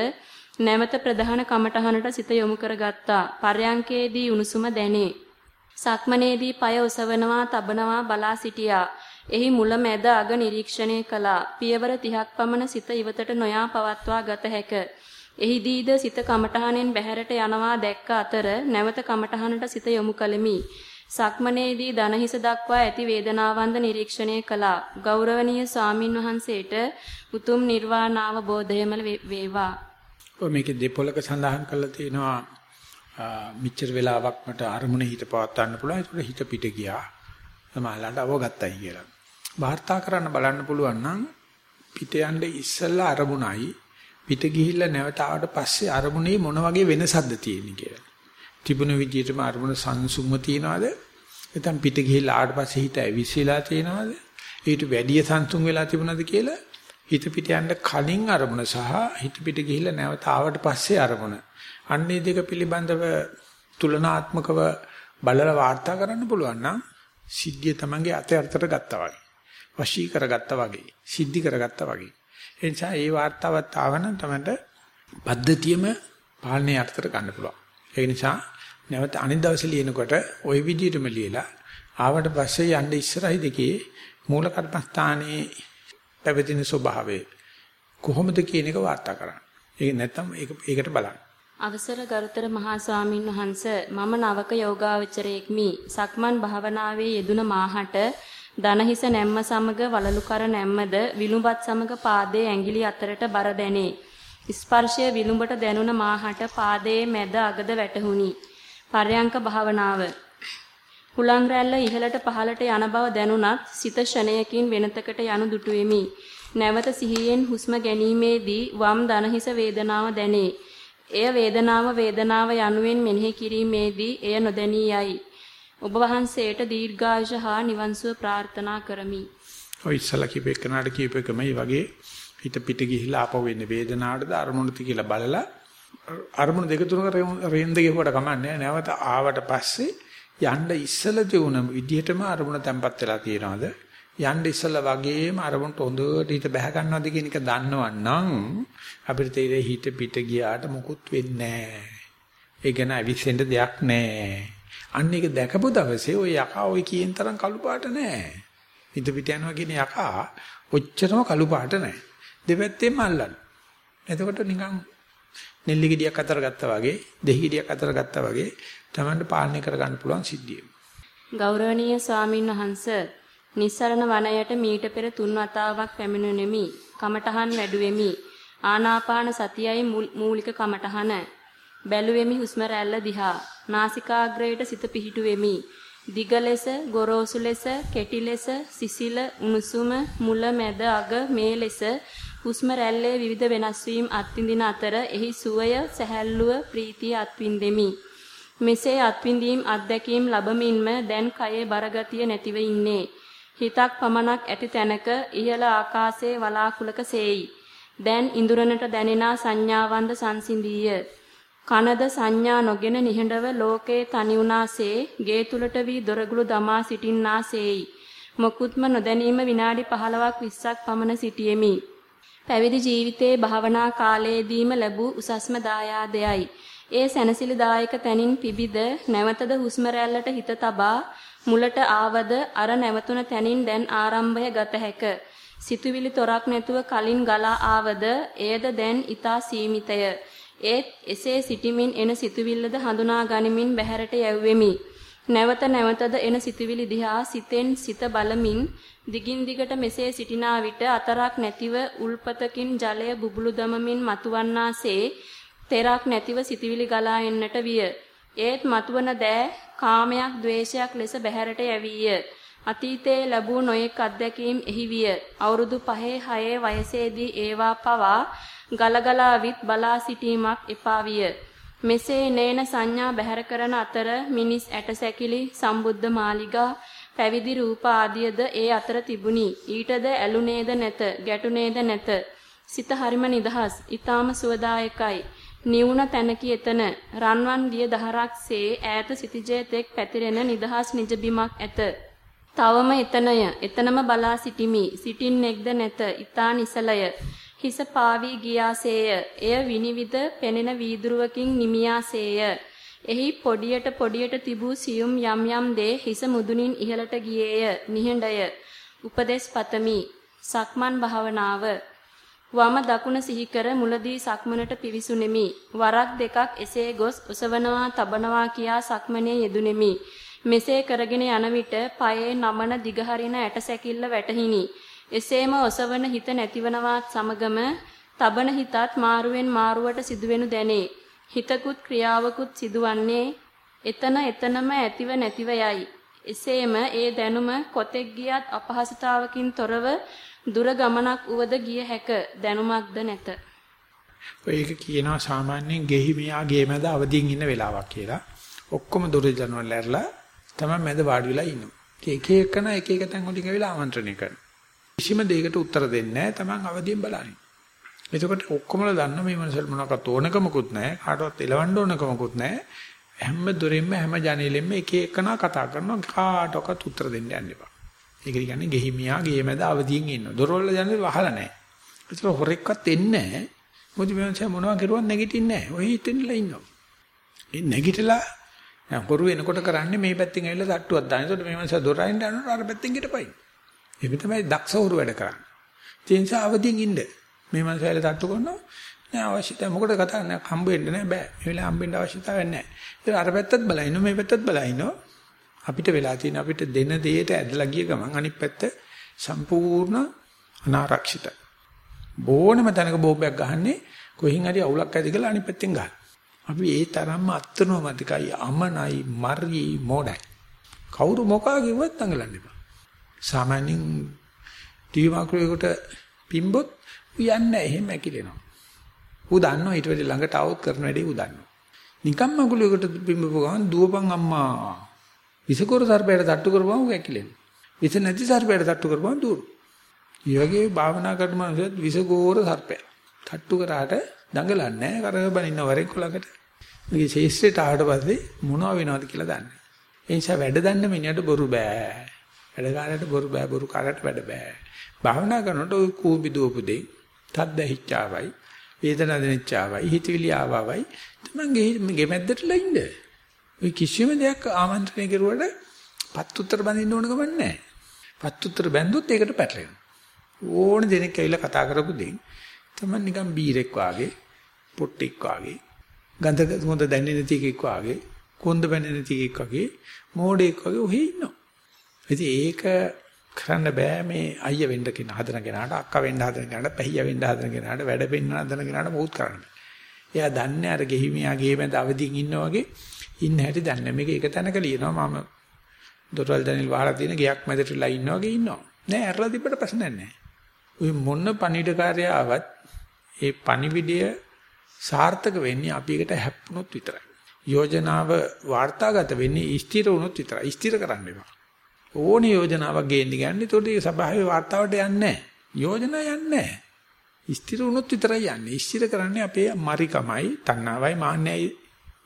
B: නැවත ප්‍රධාන කමටහනට සිත යොමු කරගත්තා. පර්යංකයේදී උණුසුම දැනේ. සක්මනේදී পায় ඔසවනවා, තබනවා බලා සිටියා. එහි මුල මැද අග නිරීක්ෂණය කළා. පියවර 30ක් පමණ සිත ඉවතට නොයා පවත්වා ගත හැක. එහිදීද සිත කමඨහනෙන් බැහැරට යනවා දැක්ක අතර නැවත කමඨහනට සිත යොමු කළෙමි. සක්මනේදී දනහිස දක්වා ඇති වේදනාවන්ද නිරීක්ෂණය කළා. ගෞරවනීය ස්වාමින් වහන්සේට උතුම් නිර්වාණ අවබෝධයම වේවා.
A: ඔය මේකේ දෙපොලක සඳහන් කරලා තියෙනවා මිච්ඡර වෙලාවක් මට අරමුණේ හිත පවත්වන්න පුළුවන්. ඒක හිත පිට ගියා. සමාලලට අවගත්තයි කියලා. වාර්තා කරන්න බලන්න පුළුවන් නම් පිට යන්න ඉස්සෙල්ලා අරමුණයි පිට ගිහිල්ලා නැවත ආවට පස්සේ අරමුණේ මොන වගේ වෙනසක්ද තියෙන්නේ කියලා. තිබුණ විදිහටම අරමුණ සංසුම්ම තියනවාද? නැත්නම් පිට ගිහිල්ලා ආවට පස්සේ හිත ඇවිස්සලා තියනවාද? ඊට වැඩිය සංසුම් වෙලා තිබුණාද කියලා හිත පිට යන්න කලින් අරමුණ සහ හිත පිට ගිහිල්ලා නැවත ආවට පස්සේ අරමුණ. අන්නේ දෙක පිළිබඳව තුලනාත්මකව බලලා වාර්තා කරන්න පුළුවන් නම් සිද්ධිය තමන්ගේ අතේ අර්ථයට ගත්තා වගේ. වශී කරගත්තා වගේ, සිද්ධි කරගත්තා වගේ. ඒ නිසා මේ වார்த்தාවත් ආවනම් තමයි පද්ධතියම පාලනයේ අර්ථයට ගන්න පුළුවන්. ඒ නිසා නැවත අනිත් දවසේ ලියනකොට ওই විදිහටම ලියලා ආවට පස්සේ යන්න ඉස්සරහයි දෙකේ මූල කර්මස්ථානයේ පැවතින ස්වභාවය කොහොමද කියන එක වාර්තා කරන්න. ඒක නැත්තම් ඒක ඒකට බලන්න.
B: අවසර ගරුතර මහා ස්වාමින් වහන්සේ මම නවක යෝගාවචරයෙක් මි. සක්මන් භාවනාවේ යෙදුන මාහට දනහිස නැම්ම සමග වලලු කර නැම්මද විලුඹත් සමග පාදයේ ඇඟිලි අතරට බර දැනේ. ස්පර්ශය විලුඹට දැනුණ මාහට පාදයේ මැද අගද වැටහුණි. පර්යංක භාවනාව හුලං රැල්ල ඉහළට පහළට යන බව දැනුණත් සිත ෂණයකින් වෙනතකට යනු දුටුවෙමි. නැවත සිහියෙන් හුස්ම ගැනීමේදී වම් දනහිස වේදනාව දැනේ. එය වේදනාව වේදනාව යනුවෙන් මෙනෙහි කිරීමේදී එය නොදැනී යයි. ඔබ වහන්සේට දීර්ඝායුෂ හා නිවන්සුව ප්‍රාර්ථනා කරමි.
A: ඔය ඉස්සලා කීපෙකනාට කීපෙකම මේ වගේ හිත පිට ගිහිලා ආපහු වෙන්නේ වේදනාවටද අරමුණට කියලා බලලා අරමුණු දෙක තුනක රේන්ද ගෙවුවට කමන්නේ නැවත ආවට පස්සේ යන්න ඉස්සලා තියුණ විදිහටම අරමුණ තැම්පත් වෙලා තියෙනවද යන්න ඉස්සලා වගේම අරමුණට හොඳට හිත බැහැ ගන්නවද කියන එක දන්නවනම් අපිට තේරෙයි හිත පිට ගියාට මුකුත් වෙන්නේ නැහැ. ඒ ගැන අවිස්සෙන්න දෙයක් නැහැ. අන්න ඒක දැකපු දවසේ ওই යකා ওই කියන තරම් කළු පාට නැහැ. හිත පිට යනවා කියන යකා ඔච්චරම කළු පාට නැහැ. දෙපැත්තෙන්ම අල්ලන්න. එතකොට නිකන් නෙල්ලි ගෙඩියක් අතර ගත්තා වගේ, දෙහි ගෙඩියක් අතර ගත්තා වගේ Tamanට පාලනය කරගන්න පුළුවන් සිද්ධිය.
B: ගෞරවනීය ස්වාමින් වහන්සේ නිස්සරණ වනයට මීට පෙර තුන් වතාවක් පැමිණුණෙමි. කමඨහන් වැඩුවෙමි. ආනාපාන සතියයි මූලික කමඨහන. බැලුවෙමි හුස්ම රැල්ල දිහා. නාසිකාග්‍රයට සිත පිහිටුවෙමි. දිග ලෙස, ගොරෝසු ලෙස, කෙටි ලෙස, සිසිල, උණුසුම, මුල, මැද, අග මේ ලෙස හුස්ම රැල්ලේ විවිධ වෙනස් වීම් අත්විඳින අතර එහි සුවය, සැහැල්ලුව, ප්‍රීතිය අත්විඳෙමි. මෙසේ අත්විඳීම් අත්දැකීම් ලැබමින්ම දැන් කයේ බරගතිය නැතිව ඉන්නේ. හිතක් පමණක් ඇති තැනක ඉහළ ආකාශයේ වලාකුළක සේයි. දැන් ඉඳුරනට දැනෙනා සංඥාවන්ද සංසිඳීය. කනද සංඥා නොගෙන නිහඬව ලෝකේ තනි වුණාසේ ගේ තුලට වී දොරගුළු දමා සිටින්නාසේයි. මොකුත්ම නොදැනීම විනාඩි 15ක් 20ක් පමණ සිටියෙමි. පැවිදි ජීවිතයේ භාවනා කාලයේදීම ලැබූ උසස්ම දායාදයයි. ඒ සැනසිලිදායක තැනින් පිබිද නැවතද හුස්ම හිත තබා මුලට ආවද අර නැවතුන තැනින් දැන් ආරම්භය ගත හැක. සිතුවිලි තොරක් නැතුව කලින් ගලා ආවද එයද දැන් ඊතා සීමිතය. ඒත් එසේ සිටිමින් එන සිතුවිල්ලද හඳුනා ගනිමින් බැහැරට යැව්වෙමි. නැවත නැවතද එන සිතුවිලි දිහා සිතෙන් සිත බලමින් දිගින් දිගට මෙසේ සිටිනා විට අතරක් නැතිව උල්පතකින් ජලය බුබුලු දමමින් මතුවන්නාසේ තෙරක් නැතිව සිතුවිලි ගලා එන්නට විය. ඒත් මතුවන දෑ කාමයක් ද්වේෂයක් ලෙස බැහැරට යැවීය. අතීතයේ ලැබූ නොයෙක් අත්දැකීම් එහි විය. අවුරුදු 5 6 වයසේදී ඒවා පවා ගලගලා විත් බලා සිටීමක් එපා විය. මෙසේ නේන සංඥා බැහැර කරන අතර මිනිස් ඇටසැකිලි සම්බුද්ධ මාලිගා පැවිදි රූප ආදියද ඒ අතර තිබුණි. ඊටද ඇලුනේද නැත, ගැටුනේද නැත. සිත හරිම නිදහස්, ඊටාම සුවදායකයි. නිවුණ තැනකි එතන රන්වන් ගිය දහරක්සේ ඈත සිටිජේ තෙක් පැතිරෙන නිදහස් නිජ බිමක් ඇත. තවම එතනය. එතනම බලා සිටිමි. සිටින්නෙක්ද නැත. ඊතා නිසලය. හිස පාවී ගියාසේය. එය විනිවිද පෙනෙන වීදුරුවකින් නිමියාසේය. එහි පොඩියට පොඩියට තිබූ සියුම් යම් යම් දේ හිස මුදුනින් ඉහළට ගියේය. නිහඬය. උපදේශ පතමි. සක්මන් භාවනාව වම දකුණ සිහි කර මුලදී සක්මනට පිවිසුනෙමි. වරක් දෙකක් එසේ ගොස් ඔසවනවා තබනවා කියා සක්මනේ යෙදුනෙමි. මෙසේ කරගෙන යන විට පයේ නමන දිගහරින ඇටසැකිල්ල වැටහිනි. එසේම ඔසවන හිත නැතිවනවත් සමගම තබන හිතත් මාරුවෙන් මාරුවට සිදුවෙනු දැනේ. හිතකුත් ක්‍රියාවකුත් සිදුවන්නේ එතන එතනම ඇතිව නැතිව යයි. එසේම ඒ දැනුම කොතෙක් ගියත් අපහසුතාවකින් තොරව දුර ගමනක් උවද ගිය හැක දැනුමක්ද නැත.
A: ඒක කියනවා සාමාන්‍යයෙන් ගෙහි මෙයා ගේ මැද අවදිින් ඉන්න වෙලාවක් කියලා. ඔක්කොම දුර ජනවල ඇරලා තමයි මැද වාඩි වෙලා ඉන්නවා. එක එකන එක එක තැන් වලින් ඇවිල්ලා ආමන්ත්‍රණය කරනවා. කිසිම දෙයකට උත්තර දෙන්නේ නැහැ. Taman අවදියෙන් බලන්නේ. එතකොට ඔක්කොමලා දන්න මේ මනසල් මොනවාකට ඕනකමකුත් නැහැ. කාටවත් එලවන්න ඕනකමකුත් නැහැ. හැම දොරෙන්ම හැම ජනේලෙම එක එකනා කතා කරනවා කාටවත් උත්තර දෙන්න යන්න එපා. ඒක කියන්නේ ගෙහිමියා ගේ මැද අවදියෙන් ඉන්නවා. දොරවල ජනේල වහලා නැහැ. ඒතර හොරෙක්වත් එන්නේ නැහැ. මොකද මේ මනුස්සයා මොනවා කරුවත් නැගිටින්නේ නැහැ. ඔය හිටින්නලා ඉන්නවා. ඒ නැගිටලා දැන් හොරු එනකොට කරන්නේ මේ පැත්තෙන් ඇවිල්ලා තට්ටුවක් දාන. ඒකට මේ මනුස්සයා දොර අරින්න යනකොට අර පැත්තෙන් ගිටපයි. එහෙම තමයි දක්ෂ හොරු වැඩ කරන්නේ. ඒ නිසා අවදියෙන් ඉන්න. මේ මනුස්සයාල තට්ටු කරනවා. නෑ අවශ්‍යතාවය මොකටද කතා කරන්නේ හම්බ වෙන්න නෑ බෑ. මේ වෙලාව හම්බෙන්න අවශ්‍යතාවයක් නෑ. ඒක අර පැත්තත් බලයින්න මේ පැත්තත් බලයින්න අපිට වෙලා තියෙන අපිට දෙන දෙයට ඇදලා ගිය ගමන් අනිත් පැත්ත සම්පූර්ණ අනාරක්ෂිතයි. බෝනම තැනක බෝම්බයක් ගහන්නේ කොහින් හරි අවුලක් ඇති කියලා අනිත් පැත්තෙන් ගන්න. අපි ඒ තරම්ම අත්නෝමතිකයි අමනයි මර්ගී මොඩයි. කවුරු මොකා කිව්වත් දඟලන්න එපා. සාමාන්‍යයෙන් ටීවී මාක්‍රෝයකට පිම්බොත් යන්නේ එහෙම ඇකිලෙනවා. ඌ දන්නවා ඊට වෙලෙ ළඟට આવොත් කරන වැඩේ ඌ දන්නවා. නිකම්ම අඟුලයකට පිම්බපු ගමන් දුවපන් අම්මා. විසකෝර සර්පයට තට්ටු කරපුවම ඌ ඇකිලෙනවා. විස නැති සර්පයට තට්ටු කරපුවම දුවන. ඊවගේ භාවනා කරන මනුස්සයත් විසගෝර සර්පය. තට්ටු කරාට දඟලන්නේ නැහැ කරගෙන බනින්න වරෙක් ළඟට. මේකේ ශේෂ්ත්‍රයට ආවට පස්සේ මොනව වෙනවද කියලා දන්නේ. ඒ නිසා වැඩ දන්න මිනිහට බොරු බෑ. වැඩ කාලයට බොරු බෑ බොරු කාලයට වැඩ බෑ. භාවනා කරනකොට ওই කූඹි දුවපු දෙයි තද්ද හිච්චාවයි වේදනා දෙනිච්චාවයි හිතවිලි ආවවයි තමන්ගේ ගෙමැද්දටලා ඉන්න. ඔය කිසිම දෙයක් ආමන්ත්‍රණය කරුවට පත් උත්තර බඳින්න ඕන ගමන් නැහැ. පත් උත්තර බැන්දොත් ඒකට පැටලෙනවා. ඕන දෙනෙක් ඇවිල්ලා කතා කරපු දෙයින් තමන් නිකන් බීරෙක් වාගේ පොට්ටෙක් වාගේ ගඳ හොඳ දැනෙන තිකෙක් වාගේ කොන්ද බැනෙන තිකෙක් වාගේ මෝඩෙක් වාගේ ඔහේ ඉන්නවා. ඉතින් ඒක කරන්න බෑ මේ අයියා වෙන්න කියන හදන කෙනාට අක්කා වෙන්න හදන කෙනාට පැහියා වෙන්න හදන කෙනාට වැඩ පෙන්න හදන කෙනාට මොහොත් කරන්න. එයා දන්නේ අර ගෙහිමියා ගේ මැද අවදිින් ඉන්නා වගේ ඉන්න හැටි දන්නේ. මේක එක තැනක ලියනවා මම දොරවල් දැනිල් වහලා තියෙන ගයක් මැදටලා ඉන්නා වගේ ඉන්නවා. නෑ ඇරලා තිබ්බට ප්‍රශ්නයක් නෑ. ඔය මොන පණිවිඩකාරය ආවත් ඒ පණිවිඩය සාර්ථක වෙන්නේ අපි එකට හැප්පුණොත් විතරයි. යෝජනාව වාර්තාගත වෙන්නේ ස්ථිර වුණොත් විතරයි. ස්ථිර කරන්න එපා. ඕනේ යෝජනාවක් ගේන්න ගන්නේ. ඒතකොට ඒ සභාවේ වාර්තාවට යන්නේ නැහැ. යෝජනා යන්නේ නැහැ. ස්ථිර වුණොත් විතරයි යන්නේ. ස්ථිර කරන්නේ අපේ මරිකමයි, තණ්හාවයි, මාන්නයයි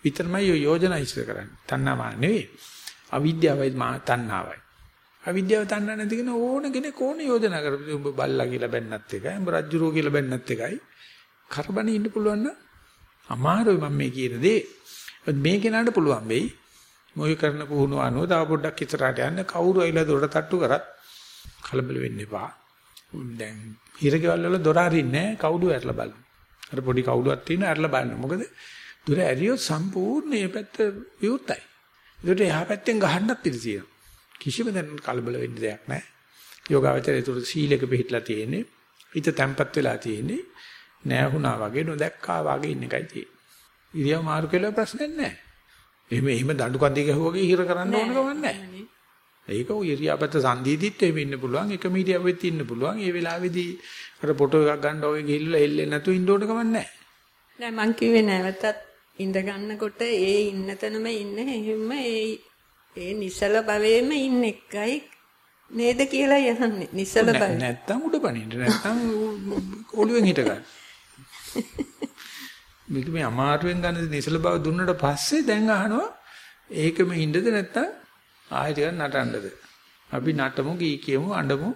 A: විතරමයි යෝජනා ස්ථිර කරන්නේ. තණ්හාව නෙවෙයි. අවිද්‍යාවයි තණ්හාවයි. අවිද්‍යාව තණ්හා නැති කෙන ඕන කෙනෙක් ඕන යෝජනා කරපු උඹ බල්ලා කියලා බැන්නත් එකයි, උඹ රජ්ජුරෝ කියලා බැන්නත් එකයි. කරබනේ ඉන්න පුළුවන් නම් අමාරුයි මම මේ කියන දේ. මේ කෙනාට පුළුවන් වෙයි. මොයි කරන පුහුණුව අනුව තව පොඩ්ඩක් ඉස්සරහට යන්න කවුරු ඇවිල්ලා දොරට තට්ටු කරත් කලබල වෙන්න එපා. දැන් හිරකෙවල් වල දොර අරින්නේ කවුරු ඇරලා බලන්න. අර පොඩි කවුරුවක් තියෙන ඇරලා බලන්න. මොකද දොර ඇරියොත් සම්පූර්ණ මේ පැත්ත විවෘතයි. ඒකට එහා පැත්තෙන් ගහන්නත් ඉඩ තියෙනවා. කිසිම දැනකට කලබල වෙන්න දෙයක් නැහැ. යෝගාවචරය ඒතර සීලෙක පිළිట్లా තියෙන්නේ. හිත තැම්පත් වෙලා තියෙන්නේ. නෑහුණා වගේ නොදැක්කා වගේ ඉන්න එකයි තියෙන්නේ. ඉරියව් මාරු කියලා ප්‍රශ්නයක් නැහැ. එහෙම එහෙම දඬු කන්දේ ගහුවගේ හිර කරන්න ඕන ගමන් නැහැ. ඒක ඔය ඉරියාපත සංදීදිත් එහෙම ඉන්න පුළුවන් එක මීඩියාවෙත් ඉන්න පුළුවන්. ඒ වෙලාවේදී අර ෆොටෝ එකක් ගන්න ඕගේ ගිහිල්ලා එල්ලෙන්නේ නැතුව ඉන්න ඕන ගමන් නැහැ.
C: නෑ මං කිව්වේ නැවතත් ඉඳ ගන්නකොට ඒ ඉන්න තැනම ඉන්න එහෙම ඒ ඒ නිසල භවයේම ඉන්න එකයි නේද කියලා යහන්නේ. නිසල භවය.
A: නැත්තම් උඩ පනින්න නැත්තම් ඔළුවෙන් හිට ගන්න. [laughs] මේක මේ අමාරුවෙන් ගන්න නිසල බව දුන්නට පස්සේ දැන් අහනවා ඒකම ඉන්නද නැත්තම් ආයෙ ටිකක් නටන්නද? අපි නටමු ගී කියමු අඬමු.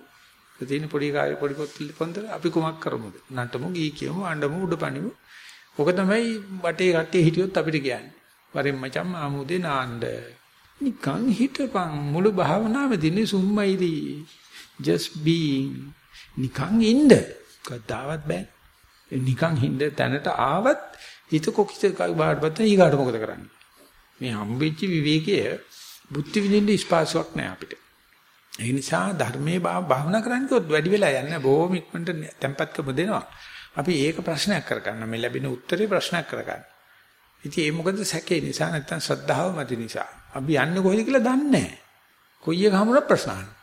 A: තියෙන පොඩි කාර්ය පොඩි පොත් අපි කුමක් කරමුද? නටමු ගී කියමු අඬමු උඩපනිමු ඔක තමයි වටේ කට්ටිය හිටියොත් අපිට කියන්නේ. වරෙන් මචං ආමුදේ නාන්න. නිකන් හිටපන්. මුළු භාවනාවෙ දිනේ සුම්මයිදී. Just being. නිකන් ඉන්න. කවදාවත් බෑ. නිකන් හින්ද තැනට ආවත් හිත කොකිස බාඩපත් ඊගාට මොකද කරන්නේ? මේ හම්බෙච්ච විවේකයේ බුද්ධ විදින්න ස්පාසාවක් නැහැ අපිට. ඒ නිසා ධර්මයේ භාවනා කරන්න කිව්වොත් වැඩි වෙලා යන්නේ බොහොම ඉක්මනට tempatකම දෙනවා. අපි ඒක ප්‍රශ්නයක් කරගන්න මේ ලැබෙන උත්තරේ ප්‍රශ්නයක් කරගන්න ඉතින් ඒ මොකද සැකේ නිසා නැත්තම් ශ්‍රද්ධාව මත නිසා. අපි යන්නේ කොහෙද කියලා දන්නේ නැහැ කොයි එක හමුරක් ප්‍රශ්න අහනවා.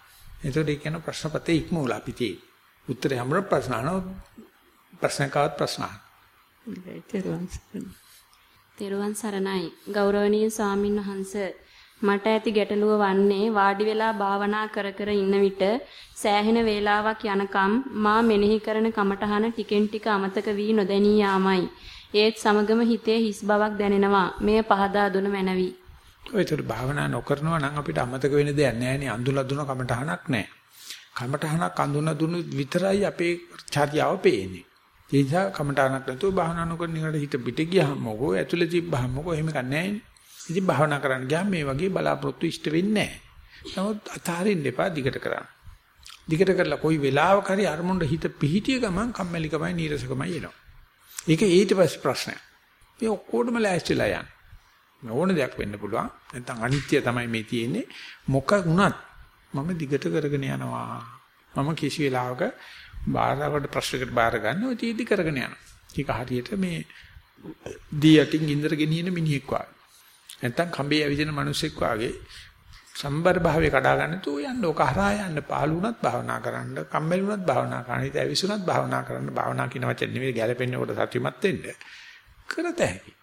A: එතකොට ඒ කියන ප්‍රශ්න පතේ ඉක්මවලා අපි තියෙන්නේ. උත්තරේ හමුරක් ප්‍රශ්න අහනවා. ප්‍රශ්නකාවත් ප්‍රශ්න
B: තෙරුවන් සරණයි ගෞරවනීය ස්වාමින් වහන්ස මට ඇති ගැටලුව වන්නේ වාඩි වෙලා භාවනා කර කර ඉන්න විට සෑහෙන වේලාවක් යනකම් මා මෙනෙහි කරන කමඨහන ටිකෙන් ටික අමතක වී නොදැනී යාමයි. ඒත් සමගම හිතේ හිස් බවක් දැනෙනවා. මෙය පහදා දුන මැනවි.
A: ඔයතර භාවනා නොකරනවා නම් අපිට අමතක වෙන දෙයක් නැහැ නේ. අඳුලා දුන කමටහනක් නැහැ. කමටහනක් අඳුනා දුන්නු විතරයි අපේ චර්යාව පේන්නේ. ඒ නිසා කමටහනක් නැතුව භාවනා නොකරන එකට හිත පිට ගියාම මොකෝ ඇතුලේ තිබ්බහම මොකෝ එහෙම ගන්නෑ නේ. ඉතින් භාවනා කරන්න ගියාම මේ වගේ බලාපොරොත්තු ඉෂ්ට වෙන්නේ නැහැ. නමුත් අතාරින්න එපා දිගට කරන්න. දිගට කරලා කොයි වෙලාවක හරි අරමුණට හිත පිහිටිය ගමන් කම්මැලිකමයි නීරසකමයි එනවා. ඒක ඊට පස්සේ ප්‍රශ්නයක්. මේ ඔක්කොටම ලෑස්තිලා යන්න. ඕන දෙයක් වෙන්න පුළුවන්. නැත්නම් අනිත්‍ය තමයි මේ තියෙන්නේ. මොකක් වුණත් මම දිගට කරගෙන යනවා. මම කිසි වෙලාවක බාරකට ප්‍රශ්නකට බාර ගන්න ඔය තීදි කරගෙන යනවා. ඒක හරියට මේ දී යටින් ගින්දර ගෙනියන මිනිහෙක් වගේ. නැත්තම් කඹේ ඇවිදින මිනිසෙක් වගේ සම්බර භාවයේ කඩා ගන්න තු යන්න ඕක හරහා යන්න පාළුණත් භාවනා කරන්න කම්මැලුණත් භාවනා කරන්න ඉතින් ඇවිසුණත් භාවනා කරන්න භාවනා කියන වචනේ නෙවෙයි ගැලපෙන්නේ කොට සත්‍යමත් වෙන්න කරත හැකි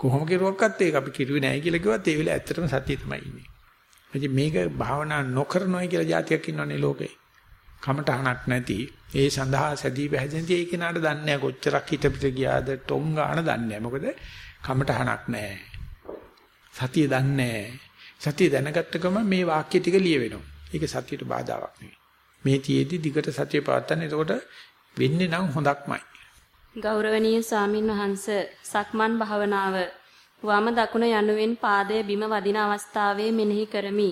A: කොහොම කෙරුවක්වත් ඒක අපි කිරුවේ නැහැ කියලා කිව්වත් ඒ වෙලාව ඇත්තටම සත්‍ය තමයි ඉන්නේ ඉතින් මේක භාවනා නොකරනොයි කියලා જાතියක් ඉන්නවනේ ලෝකේ කමටහනක් නැති ඒ සඳහා සැදී පැහැදෙනදී ඒ කෙනාට දන්නේ නැහැ කොච්චරක් හිත පිට ගියාද ටොං ගන්න දන්නේ නැහැ මොකද කමටහනක් නැහැ සතිය දන්නේ නැහැ සතිය දැනගත්ත ගමන් මේ වාක්‍ය ටික ලියවෙනවා. ඒක සතියට බාධාවක් නෙවෙයි. මේ තියේදී දිගට සතිය පවත්තන්න එතකොට වෙන්නේ නම් හොඳක්මයි.
B: ගෞරවනීය සාමින් වහන්ස සක්මන් භාවනාව වම දකුණ යනුවෙන් පාදය බිම වදින අවස්ථාවේ මෙනෙහි කරමි.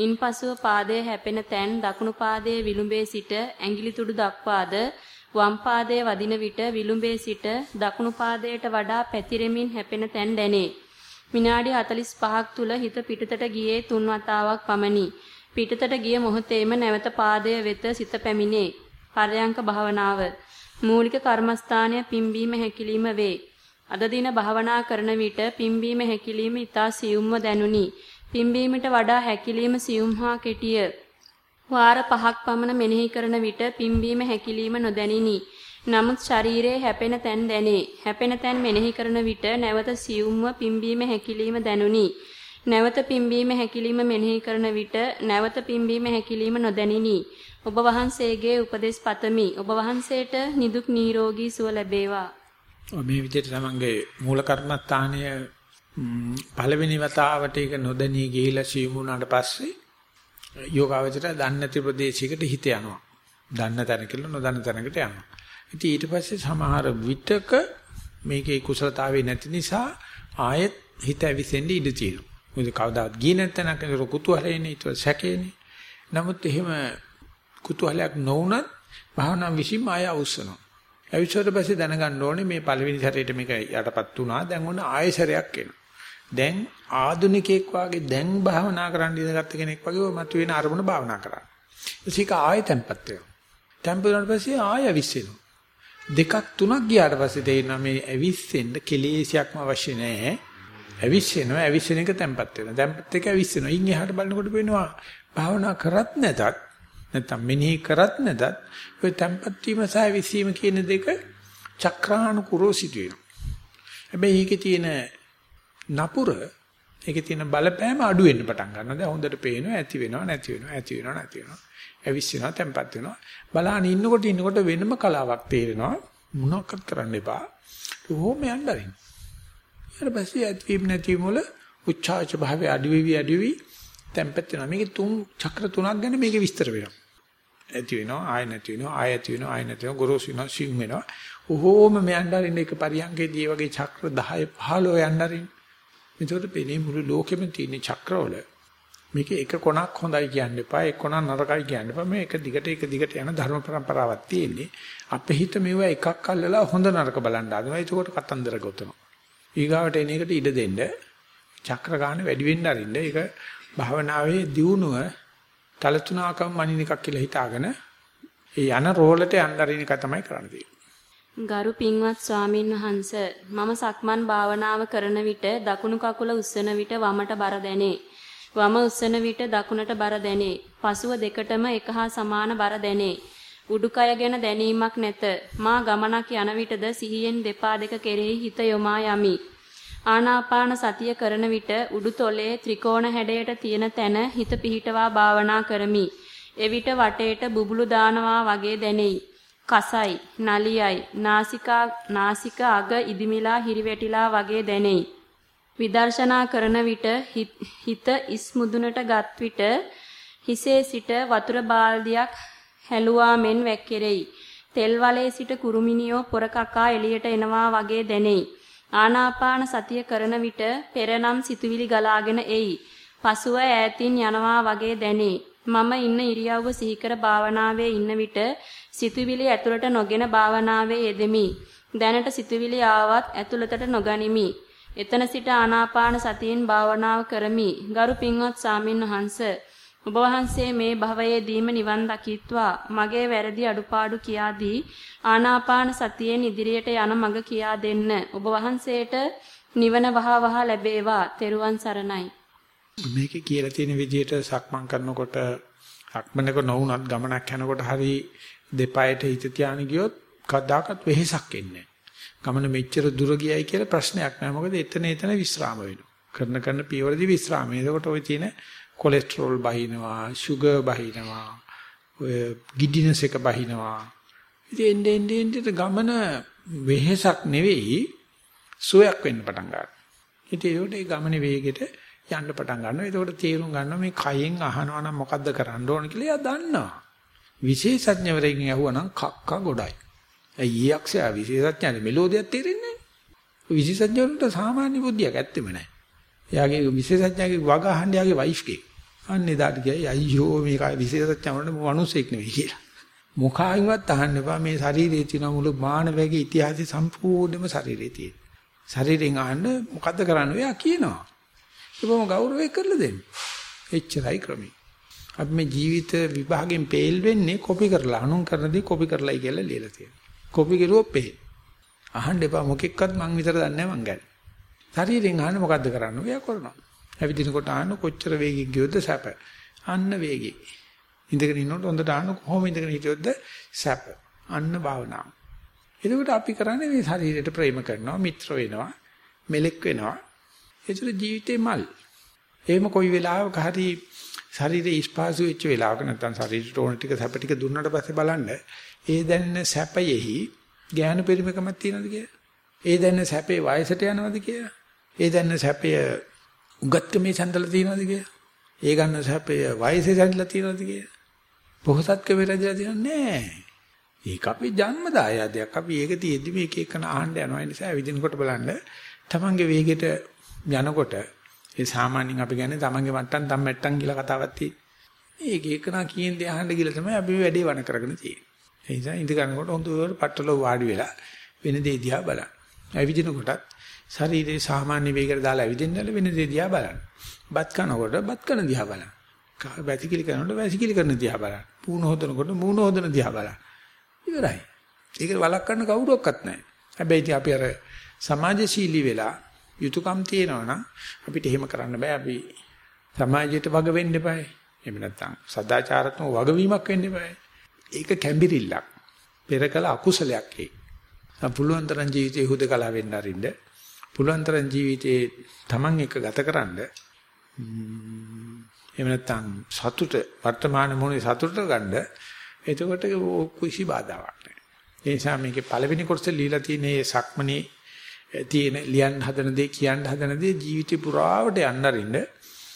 B: ඉන්පසුව පාදය හැපෙන තැන් දකුණු පාදයේ විලුඹේ සිට ඇඟිලි තුඩු දක්වාද වම් පාදයේ වදින විට විලුඹේ සිට දකුණු පාදයට වඩා පැතිරෙමින් හැපෙන තැන් දැනේ. විනාඩි 45ක් තුල හිත පිටතට ගියේ තුන් වතාවක් පමණි. පිටතට ගිය මොහොතේම නැවත පාදය වෙත සිත පැමිණේ. පරයන්ක භාවනාව. මූලික කර්මස්ථානය පිම්බීම හැකිලිම වේ. අද දින භාවනා කරන විට පිම්බීම හැකිලිම ඊතා සියුම්ව දැනුනි. පිම්බීමට වඩා හැකිලිම සියුම් හා කෙටිය. වාර පහක් පමණ මෙනෙහි කරන විට පිම්බීම හැකිලිම නොදැනිනි. නමුත් ශරීරයේ හැපෙන තැන් දැනේ. හැපෙන තැන් මෙනෙහි කරන විට නැවත සියුම්ව පිම්බීම හැකිලිම දැනුනි. නැවත පිම්බීම හැකිලිම මෙනෙහි කරන විට නැවත පිම්බීම හැකිලිම නොදැනිනි. ඔබ වහන්සේගේ උපදෙස් පතමි. ඔබ වහන්සේට නිදුක් නිරෝගී සුව ලැබේවා.
A: මේ විදිහට තමන්ගේ මූල කර්මස්ථානය පළවෙනි වතාවට ඒක නොදැනී ගිහිලා සියුම් වුණාට පස්සේ යෝගාවචර දන්නේ නැති ප්‍රදේශයකට හිත යනවා. දන්න තැනකල නොදන්න තැනකට යනවා. ඉතින් ඊට පස්සේ සමහර විටක මේකේ කුසලතාවේ නැති නිසා ආයෙත් හිත ඇවිසෙන්න ඉඩ තියෙනවා. මොකද කවදාවත් ගියේ නැත්නම් ඒක කුතුහලෙන්නේ ඊට සැකේනේ. නමුත් එහෙම කුතුහලයක් නොවුනත් භාවනා විසින් ආය අවශ්‍යනවා. ඇවිස්සට පස්සේ දැනගන්න ඕනේ මේ පළවෙනි සැරේට මේක යටපත් වුණා. දැන් ඔන්න ආයෙසරයක් එනවා. දැන් ආදුනිකෙක් වාගේ දැන් භාවනා කරන්න ඉඳගත්ත කෙනෙක් වගේ මතුවෙන අරමුණ භාවනා කරා. ඒක ආයෙ තැම්පත් වෙනවා. තැම්පත් වුණාට පස්සේ ආයෙ අවිස්සෙනවා. දෙකක් තුනක් ගියාට පස්සේ තේරෙනවා මේ ඇවිස්සෙන්න කෙලෙසියක්ම අවශ්‍ය නැහැ. ඇවිස්සෙනවා ඇවිස්සෙන එක තැම්පත් වෙනවා. තැම්පත් එක ඇවිස්සෙනවා. ඉන් එහාට බලනකොට පේනවා භාවනා කරත් නැතත් නැත්තම් මෙනෙහි කරත් නැතත් ඔය තැම්පත් වීම සහ ඇවිස්සීම කියන දෙක චක්‍රානුකුරෝ සිදුවෙනවා. හැබැයි ඒකේ තියෙන නපුර ඒකේ තියෙන බලපෑම අඩු වෙන්න පටන් ගන්නවා. දැන් හොඳට පේනවා ඇති වෙනවා නැති වෙනවා ඇති වෙනවා නැති වෙනවා. ඇවිස්සෙනවා තැම්පත් වෙනවා. බලාන ඉන්නකොට ඉන්නකොට වෙනම කලාවක් තේරෙනවා. මොනවක්වත් කරන්න එපා. ඕම යන්න අරින්න. ඊට පස්සේ ඇතිවීම නැතිවීම වල උච්චාච භාවය අඩු වෙවි අඩු වෙවි තැම්පත් වෙනවා. මේකේ තුන් චක්‍ර තුනක් ගැන මේකේ විස්තර වෙනවා. ඇති වෙනවා ආය නැති වෙනවා ආය ඇති වෙනවා ආය නැති වෙනවා ගොරෝසු වෙනවා සිං වෙනවා. ඔහොම මෙයන්ඩ අරින්න එක පරියන්කේදී වගේ චක්‍ර 10 15 යන්න අරින්න. එතකොට පෙනේ මුළු ලෝකෙම තියෙන චක්‍රවල මේක එක කොනක් හොඳයි කියන්න එපා එක කොනක් නරකයි කියන්න එපා. මේ එක දිගට එක දිගට යන ධර්ම પરම්පරාවක් තියෙන්නේ. අපේ හිත මේවා එකක් අල්ලලා හොඳ නරක බලන්න හදනවා ඒකෝට කතන්දර ගොතනවා. ඊගාවට එන එකට ඉඩ දෙන්න චක්‍ර ගන්න වැඩි වෙන්න අරින්න. ඒක භාවනාවේ දියුණුව තලතුණකම් මනින එකක් කියලා හිතාගෙන ඒ යන රෝලට යන්න අරින එක තමයි කරන්න තියෙන්නේ.
B: ගරු පින්වත් ස්වාමින් වහන්ස මම සක්මන් භාවනාව කරන විට දකුණු කකුල උස්සන විට වමට බර දැනේ වම උස්සන විට දකුණට බර දැනේ. පසුව දෙකටම එක හා සමාන බර දැනේ. උඩුකය ගැන දැනීමක් නැත. මා ගමනක් යන විටද සිහියෙන් දෙපා දෙක කෙරෙහි හිත යොමා යමි. ආනාපාන සතිය කරන විට උඩු තොලේ ත්‍රිකෝණ හැඩයට තියෙන තැන හිත පිහිටවා භාවනා කරමි. එවිට වටේට බුබුලු දානවා වගේ දැනෙයි. කසයි, නලියයි, නාසිකා නාසික අග ඉදිමිලා හිරිවැටිලා වගේ දැනෙයි. විදර්ශනා කරන විට හිත ඉස්මුදුනට ගත් විට හිසේ සිට වතුර බාල්දියක් හැලුවා මෙන් වැක්කිරෙයි. තෙල් වලේ සිට කුරුමිනියෝ පොර කකා එළියට එනවා වගේ දැනෙයි. ආනාපාන සතිය කරන විට පෙරනම් සිතුවිලි ගලාගෙන එයි. පසුව ඈතින් යනවා වගේ දැනේ. මම ඉන්න ඉරියව්ව සිහිකර භාවනාවේ ඉන්න විට සිතුවිලි ඇතුළට නොගෙන භාවනාවේ යෙදෙමි. දැනට සිතුවිලි ආවත් ඇතුළතට නොගනිමි. එතන සිට ආනාපාන සතියෙන් භාවනාව කරමි. ගරු පින්වත් සාමින් වහන්සේ ඔබ වහන්සේ මේ භවයේදීම නිවන් දකිත්වා මගේ වැරදි අඩුපාඩු කියා දී ආනාපාන සතියෙන් ඉදිරියට යන මඟ කියා දෙන්න. ඔබ වහන්සේට නිවන වහා වහා ලැබේවා. තෙරුවන් සරණයි.
A: මේකේ කියලා තියෙන විදිහට සක්මන් කරනකොට සක්මනක නොවුනත් ගමනක් යනකොට හරි දෙපයට හිත තියාගෙන ගියොත් කවදාකවත් වෙහෙසක් එන්නේ ගමන මෙච්චර දුර ගියයි කියලා ප්‍රශ්නයක් නෑ. මොකද එතන එතන විස්්‍රාම වෙනවා. කරන කරන පියවරදී විස්්‍රාම. එතකොට ওই තියෙන කොලෙස්ටරෝල් බහිනවා, ෂුගර් බහිනවා, ඔය ගිඩිනස් එක බහිනවා. ඉතින් එන්නේ එන්නේ ගමන වෙහෙසක් නෙවෙයි සුවයක් වෙන්න පටන් ගන්නවා. ඉතින් ඒකට ඒ ගමනේ වේගෙට යන්න පටන් ගන්නවා. ඒකට තේරුම් ගන්නවා මේ කයෙන් අහනවා නම් මොකද්ද කරන්න ඕන කියලා එයා දන්නවා. විශේෂඥවරයෙක්ගෙන් අහුවනම් කක්ක ගොඩයි. ඇයි යක්ෂයා විශේෂඥයන් මෙලෝදියක් තේරෙන්නේ නැහැ. විශේෂඥවරුන්ට සාමාන්‍ය බුද්ධියක් ඇත්තෙම නැහැ. එයාගේ විශේෂඥයාගේ වග අහන්න යාගේ වයිෆ්ගේ. අන්නේ දාට කියයි අයියෝ මේක විශේෂඥවරුන්ට මිනිස්සෙක් නෙවෙයි කියලා. මොකායින්වත් අහන්න එපා මේ ශරීරයේ තියෙන මුළු මානවයාගේ ඉතිහාසය සම්පූර්ණයෙන්ම ශරීරයේ තියෙන. ශරීරයෙන් අහන්න මොකද්ද කරන්න එයා කියනවා. ඒකම ගෞරවය කරලා දෙන්න. එච්චරයි ක්‍රමී. අපි මේ ජීවිත විභාගයෙන් පේල් වෙන්නේ කොපි කරලා අනුන් කරන දේ කොපි කරලායි කියලා ලියලා තියෙනවා. කොපි කරුවොත් පෙහෙ. අහන්න එපා මොකෙක්වත් මං විතර දන්නේ නැහැ මං ගැන. ශරීරයෙන් අහන්න මොකද්ද කරන්න? ඔයා කරනවා. ඇවිදිනකොට අහන්න කොච්චර වේගෙන් ගියොත්ද සැප. අන්න වේගෙ. ඉඳගෙන ඉන්නකොට හොඳට අහන්න කොහොම ඉඳගෙන හිටියොත්ද සැප. අන්න භාවනාව. එතකොට අපි කරන්නේ මේ ශරීරයට ප්‍රේම කරනවා, මිත්‍ර වෙනවා, මෙලෙක් වෙනවා. ඒතර ජීවිතේ මල්. එහෙම කොයි වෙලාවක හරි ශරීරයේ ඉස්පාසු වෙච්ච වෙලාවක නැත්නම් ශරීරයට ඕන ටික සැප ටික දුන්නට පස්සේ බලන්න ඒ දැනෙන සැපයෙහි ඥාන පරිමකමක් තියනවද කියලා? ඒ දැනෙන සැපේ වයසට යනවද කියලා? ඒ දැනෙන සැපය උගත්කමේ සැඳලා තියනවද කියලා? ඒ ගන්න සැපය වයසේ සැඳලා තියනවද කියලා? පොහසත්කමේ රැඳලා තියනවද නෑ. ඒක අපි ජන්මදායයක්. අපි ඒක තියෙද්දි මේක එකන අහන්න යනවා. ඒ නිසා ඇවිදිනකොට බලන්න තමන්ගේ වේගෙට යනකොට ඒ සාමාන්‍යයෙන් අපි කියන්නේ තමන්ගේ මට්ටම් තම් මට්ටම් කියලා කතාවක් තියෙන්නේ. ඒක එකනා කියන දේ අහන්න ගිහලා තමයි අපි මේ වැඩේ වණ කරගෙන තියෙන්නේ. ඒ නිසා ඉඳ ගන්නකොට හොඳට පట్టල වාඩි වෙලා වෙන දේ දිහා බලන්න. ඇවිදිනකොටත් ශරීරයේ සාමාන්‍ය වේගයට දාලා ඇවිදින්නල වෙන දේ දිහා බලන්න. බත් කනකොට බත් කන දිහා බලන්න. වැසිකිලි කරනකොට වැසිකිලි කරන දිහා බලන්න. මූණ හොදනකොට මූණ හොදන දිහා බලන්න. ඉවරයි. ඒක වළක්වන්න කවුරක්වත් නැහැ. හැබැයි ඉතින් අපි අර සමාජශීලී වෙලා යුතුයකම් තියෙනවා නම් අපිට එහෙම කරන්න බෑ. අපි සමාජයට වග වෙන්න එපායි. එහෙම නැත්නම් සදාචාරාත්මක වගවීමක් වෙන්න එපායි. ඒක කැම්බිරිල්ලක්. පෙරකල අකුසලයක් ඒ. පුළුවන් තරම් ජීවිතේ හුදකලා වෙන්න අරින්න. පුළුවන් තරම් ජීවිතේ Taman එක ගතකරනද එහෙම නැත්නම් සතුට වර්තමාන මොහොතේ සතුට ගන්න එතකොට කුසි බාධාවක් නැහැ. ඒ නිසා මේකේ පළවෙනි කොටස লীලා තියෙන මේ සක්මනේ තියෙන ලියන්න හදන දේ කියන්න හදන දේ ජීවිතේ පුරාවට යන්න අරින්න.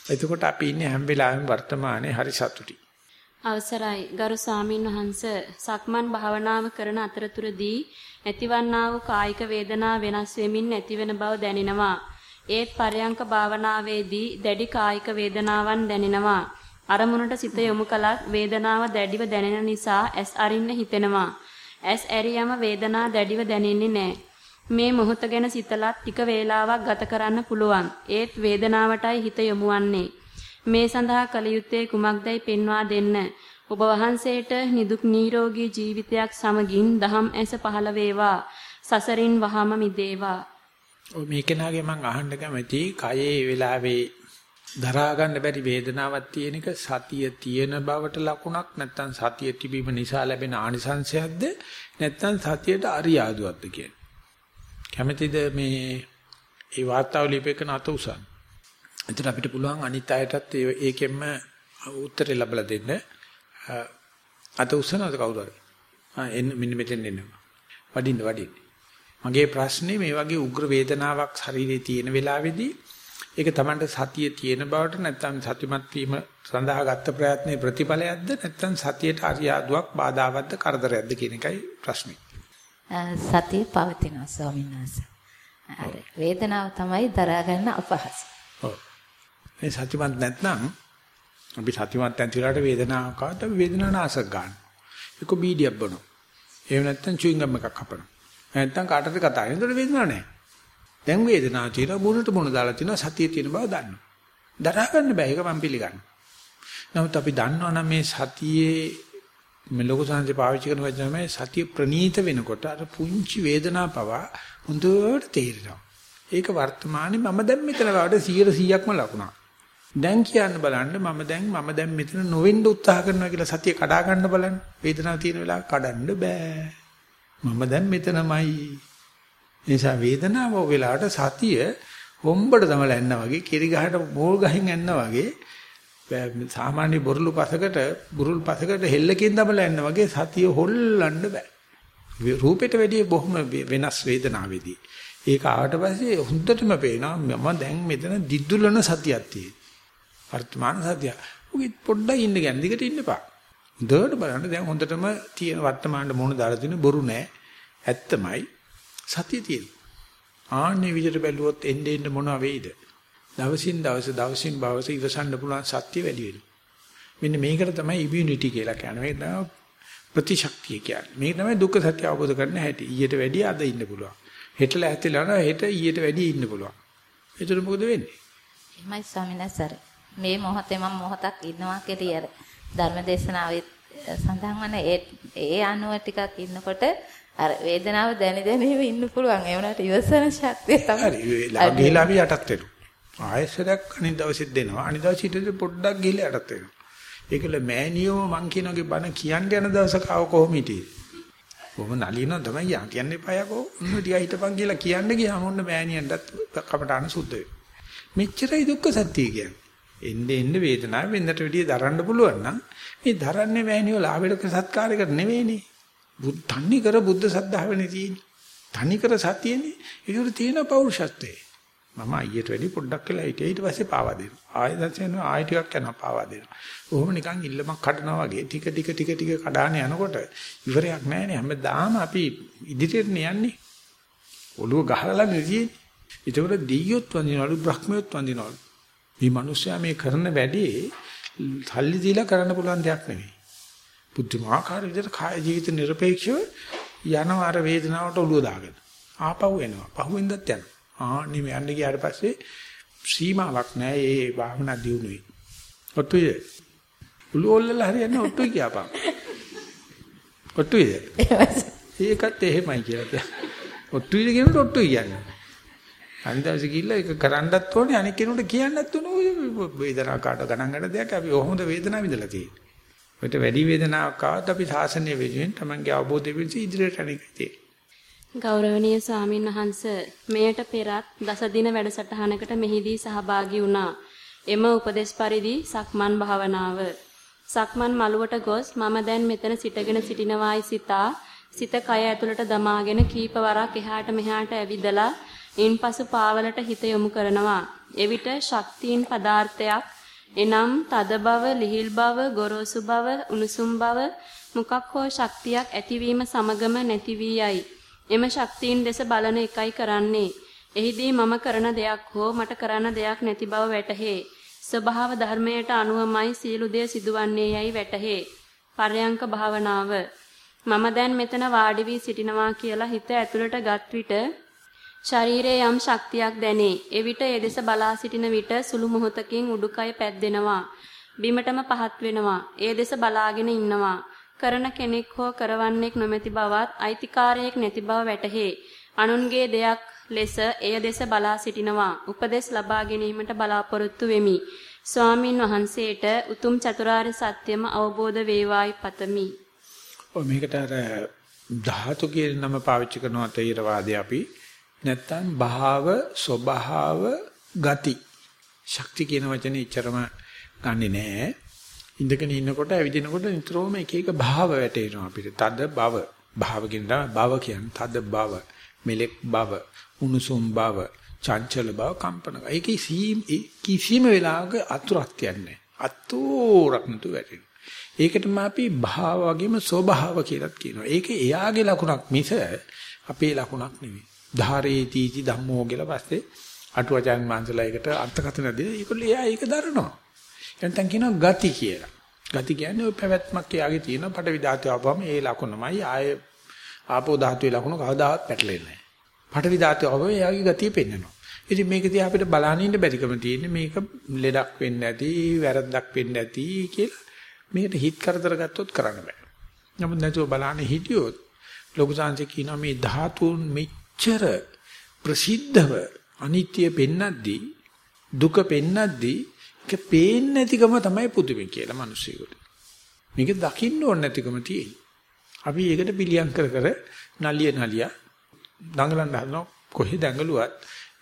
A: එතකොට අපි ඉන්නේ හැම වෙලාවෙම වර්තමානයේ හරි සතුටි.
B: අවසරයි ගරු සාමින් වහන්ස සක්මන් භාවනාව කරන අතරතුරදී ඇතිවන්නා වූ කායික වේදනා වෙනස් වෙමින් නැතිවෙන බව දැනෙනවා. ඒත් පරයන්ක භාවනාවේදී දැඩි කායික වේදනාවන් දැනෙනවා. අරමුණට සිත යොමු කලත් වේදනාව දැඩිව දැනෙන නිසා ඇස් අරින්න හිතෙනවා. ඇස් ඇරියම වේදනාව දැඩිව දැනෙන්නේ නැහැ. මේ මොහොත ගැන සිතලත් ටික වේලාවක් ගත කරන්න පුළුවන්. ඒත් වේදනාවටයි හිත යොමුවන්නේ. මේ සඳහා කල යුත්තේ කුමක්දයි පෙන්වා දෙන්න. ඔබ වහන්සේට නිදුක් නිරෝගී ජීවිතයක් සමගින් දහම් ඇස පහළ වේවා. සසරින් වහම මිදේවා.
A: ඔය මේකනාගේ මම අහන්න කැමති කයේ වෙලාවේ දරා ගන්න බැරි වේදනාවක් තියෙන එක සතිය තියෙන බවට ලකුණක් නැත්නම් සතිය තිබීම නිසා ලැබෙන ආනිසංශයක්ද නැත්නම් සතියට අරියාදුවක්ද කියන්නේ. කැමැතිද මේ ඒ වාර්තාව ලියපෙකන අත උසන්. එතන අපිට පුළුවන් අනිත් අයටත් ඒකෙන්ම උත්තරේ ලැබලා දෙන්න. අත උසනද කවුරු හරි? ආ එන්න මෙන්න මෙතෙන් එන්න. වඩින්න වඩින්න. මගේ ප්‍රශ්නේ මේ වගේ උග්‍ර වේදනාවක් ශරීරයේ තියෙන වෙලාවේදී ඒක Tamanට සතිය තියෙන බවට නැත්නම් සතිමත් වීම සඳහා ගත්ත ප්‍රයත්නයේ ප්‍රතිඵලයක්ද නැත්නම් සතියට අරියාදුවක් බාධාවත්ද කරදරයක්ද කියන එකයි ප්‍රශ්නේ.
D: සතිය පවතිනවා ස්වාමීන් වහන්සේ. අර වේදනාව තමයි දරා ගන්න අපහසු.
A: ඔව්. මේ සතිමත් නැත්නම් අපි සතිමත් නැති වෙලාවට වේදනාවක් ආවත් අපි වේදනාව නාසක් ගන්න. ඒක බීඩියක් බොනවා. එහෙම නැත්නම් චුයින් ගම් එකක් කපනවා. නැත්නම් කාටද කතා කරන්නේ? ඒතකොට වේදනාවක් නැහැ. දැන් වේදනාව තියෙනවා මුණට මුණ දාලා තියෙනවා සතිය තියෙන බව දන්නවා. දරා ගන්න බෑ ඒක මම පිළිගන්නවා. නමුත් අපි දන්නවනම් මේ සතියේ මේ ලෝක සංජය පාවිච්චි කරන වචන තමයි සතිය ප්‍රනීත වෙනකොට අර පුංචි වේදනාව පවා හොඳට තේරෙනවා. ඒක වර්තමානයේ මම දැන් මෙතන වට 100%ක්ම ලකුණක්. දැන් කියන්න බලන්න මම දැන් මම දැන් මෙතන නොවෙන්න උත්සාහ කරනවා කියලා සතිය කඩා ගන්න බලන්න. වේදනාව තියෙන වෙලාව කඩන්න බෑ. මම දැන් මෙතනමයි. නිසා වේදනාව වෙලාවට සතිය හොම්බට තමයි ඇන්න වගේ, කිරි ගහට මෝල් ගහින් ඇන්න වගේ සාමාන්‍ය බොරළු පසකට බුරුල් පසකට හෙල්ලකින් දමලා යන්න වගේ සතිය හොල්ලන්න බෑ. රූපෙට වැඩිය බොහොම වෙනස් වේදනාවේදී. ඒක ආවට පස්සේ හොඳටම පේනවා මම දැන් මෙතන දිද්දුලන සතියක් තියෙනවා. වර්තමාන සතිය. උගෙ පොඩ්ඩක් ඉන්න ගන්න දිගට ඉන්න එපා. හොඳට බලන්න දැන් හොඳටම තියෙන වර්තමානයේ මොන දාලා තියෙන බොරු නෑ. ඇත්තමයි සතිය තියෙනවා. ආන්නේ විදිහට බැලුවොත් එන්නේ එන්න මොනවා වෙයිද? දවසින් දවස දවසින් දවස ඉවසන්න පුළුවන් සත්‍ය වැඩි වෙනවා. මෙන්න මේකට තමයි ඉමුනිටි කියලා කියන්නේ. මේක තමයි ප්‍රතිශක්තිය කියන්නේ. මේක තමයි දුක්ඛ සත්‍ය අවබෝධ කරන්න හැටි. ඊට වැඩිය අද ඉන්න පුළුවන්. හෙට ලැහැතිලා නම් හෙට ඊට වැඩිය ඉන්න පුළුවන්. ඒතර මොකද වෙන්නේ?
D: එහෙමයි ස්වාමීන් වහන්සේ. මේ මොහොතේ මම මොහොතක් ඉන්නවා කියලා ධර්මදේශනාවේ සඳහන් වන ඒ ඒ අනුව ටිකක් ඉන්නකොට අර වේදනාව දැනි දැනීම ඉන්න පුළුවන්. ඒ වුණාට ඉවසන ශක්තිය තමයි.
A: හරි. අපි යටත් වෙනවා. ආයෙසරක් අනිත් දවසෙත් දෙනවා. අනිත් දවසේ ඊට පොඩ්ඩක් ගිහිල්ලා යටත් වෙනවා. ඒකල මෑනියෝ මං කියනගේ බණ කියන්න යන දවසක ආව කොහොම හිටියේ? කොහොම නලිනව තමයි යා කියන්න එපා යකෝ. උන්න ටික හිටපන් කියලා කියන්න ගියාම ඔන්න මෑනියන්ටත් කපටාන සුද්ධ වෙනවා. මෙච්චරයි දුක්ඛ සත්‍ය කියන්නේ. එන්නේ එන්නේ වේදනාව වෙනදට වැඩිය දරන්න පුළුවන් නම් මේ දරන්නේ මෑනියෝ ලාභයක සත්කාරයකට නෙවෙයිනේ. බුද්ධ තන්නේ කර බුද්ධ සද්ධාවනේ තියෙන්නේ. තනි කර සතියනේ. ඒකට තියෙන පෞරුෂත්වය. මම අයියට වැඩි පොඩ්ඩක් කියලා හිටියේ ඊට පස්සේ පාවා දෙනවා. ආයෙ දැසෙන ආයෙ ටිකක් කරනවා පාවා දෙනවා. ඔහොම නිකන් ඉල්ලමක් කඩනවා වගේ ටික ටික ටික ටික කඩාන යනකොට ඉවරයක් නැහැ නේ. හැමදාම අපි ඉදිරියට යන්නේ. ඔළුව ගහලා නෙදී. ඒතකොට දෙයියොත් වඳිනවලු බ්‍රහ්මියොත් වඳිනවලු. මේ මිනිස්සයා මේ කරන වැඩේ සල්ලි දීලා කරන්න පුළුවන් දෙයක් නෙවෙයි. බුද්ධිමාකාර විදිහට කාය ජීවිත নিরপেক্ষව යනවා අර වේදනාවට ඔළුව දාගෙන. ආපහු එනවා. පහුවෙන්දත් යනවා. ආන්නේ මේ යන්න ගියාට පස්සේ සීමාවක් නැහැ ඒ භාවනා දියුණුවේ. ඔට්ටුයි. උළු හරියන්නේ ඔට්ටුයි කියපන්. ඔට්ටුයිද? ඒකත් එහෙමයි කියලා කියනවා. ඔට්ටුයිද කියනකොට ඔට්ටුයි කියන්නේ. අනිදාසේ ගිහිල්ලා ඒක කරන්නත් ඕනේ අනෙක් කෙනෙකුට කියන්නත් ඕනේ වේදනාව කාට ගණන් ගන්න දෙයක් අපි කොහොමද වේදනාව විඳලා තියෙන්නේ. ඔයිට වැඩි වේදනාවක් ආවත් අපි සාසනීය වෙනුවෙන් තමන්ගේ අවබෝධය පිණිස ඉදිරියට යන්නේ තියෙන්නේ.
B: ගෞරවනීය ස්වාමින් වහන්ස මෙයට පෙරත් දස දින වැඩසටහනකට මෙහිදී සහභාගී වුණා. එම උපදේශ පරිදි සක්මන් භාවනාව. සක්මන් මළුවට ගොස් මම දැන් මෙතන සිටගෙන සිටිනවායි සිතා සිත කය ඇතුළට දමාගෙන කීප වරක් එහාට මෙහාට ඇවිදලා ඉන්පසු පාවලට හිත යොමු කරනවා. එවිට ශක්තියින් පදාර්ථයක් එනම් තද බව, ලිහිල් බව, ගොරෝසු බව, උණුසුම් බව මුකක් හෝ ශක්තියක් ඇතිවීම සමගම නැති වී යයි. එම ශක්තියින් දෙස බලන එකයි කරන්නේ. එහිදී මම කරන දෙයක් හෝ මට කරන්න දෙයක් නැති බව වැටහේ. ස්වභාව ධර්මයට අනුවමයි සියලු දේ සිදුවන්නේ යයි වැටහේ. පර්යංක භාවනාව මම දැන් මෙතන වාඩි වී සිටිනවා කියලා හිත ඇතුළට ගත් විට ශරීරයේ යම් ශක්තියක් දැනේ. එවිට ඒ දෙස බලා සිටින විට සුළු මොහොතකින් උඩුකය පැද්දෙනවා. බිමටම පහත් වෙනවා. ඒ දෙස බලාගෙන ඉන්නවා. කරන කෙනෙක් හෝ කරවන්නෙක් නොමැති බවත් අයිතිකාරයෙක් නැති බව වැටහේ. අනුන්ගේ දෙයක් ලෙස එය දෙස බලා සිටිනවා. උපදෙස් ලබා ගැනීමට බලාපොරොත්තු වෙමි. ස්වාමින් වහන්සේට උතුම් චතුරාර්ය සත්‍යම අවබෝධ වේවායි පතමි.
A: ඔය මේකට අර ධාතු කියන නම පාවිච්චි කරනවා තේරවාදී අපි. නැත්තම් භාව ස්වභාව ගති. ශක්ති කියන වචනේ ඉච්චරම ගන්නෙ නෑ. ඉඳගෙන ඉන්නකොට ඇවිදිනකොට නිතරම එක එක භාව වැටෙනවා අපිට. තද බව. භාව කියන බව කියන්නේ තද බව, මෙලෙක් බව, උණුසුම් බව, චංචල බව, කම්පන බව. ඒකේ කිසිම වෙලාවක අතුරක් තියන්නේ අතෝරක් නතු වැටෙනවා. ඒකටම අපි භාව වගේම ස්වභාව කියලාත් කියනවා. ඒක එයාගේ ලකුණක් මිස අපේ ලකුණක් නෙවෙයි. ධාරේතිති ධම්මෝ කියලා පස්සේ අටුවචන් මාංශලා ඒකට අර්ථකථන දෙයි. ඒකල එයා ඒක දරනවා. එතෙන් කියනවා ගති කියලා. ගති කියන්නේ ওই පැවැත්මක් එයාගේ තියෙන පටවි ධාතුව ආවම ඒ ලකුණමයි ආය ආපෝ ධාතුවේ ලකුණ කවදාවත් පැටලෙන්නේ නැහැ. පටවි ධාතුව ආවම එයාගේ ගතිය පෙන්වනවා. ඉතින් මේක දිහා අපිට බලන්න ඉන්න බැරිකම තියෙන්නේ මේක ලෙඩක් වෙන්නේ නැති, වැරද්දක් වෙන්නේ නැති කියලා මේකට හිත කරදර ගත්තොත් කරන්න බෑ. නමුත් නැතුව බලන්න හිටියොත් ලොකු සංසි කියනවා මේ ධාතුන් මෙච්චර ප්‍රසිද්ධව අනිත්‍ය පෙන්නද්දී දුක පෙන්නද්දී ඒක පේන්නේ නැතිකම තමයි පුදුමේ කියලා මිනිස්සුන්ට. මේක දකින්න ඕන නැතිකම තියෙන්නේ. අපි ඒකට පිළියම් කර කර නලිය නලිය දඟලන්න හදනවා කොහෙ දඟලුවත්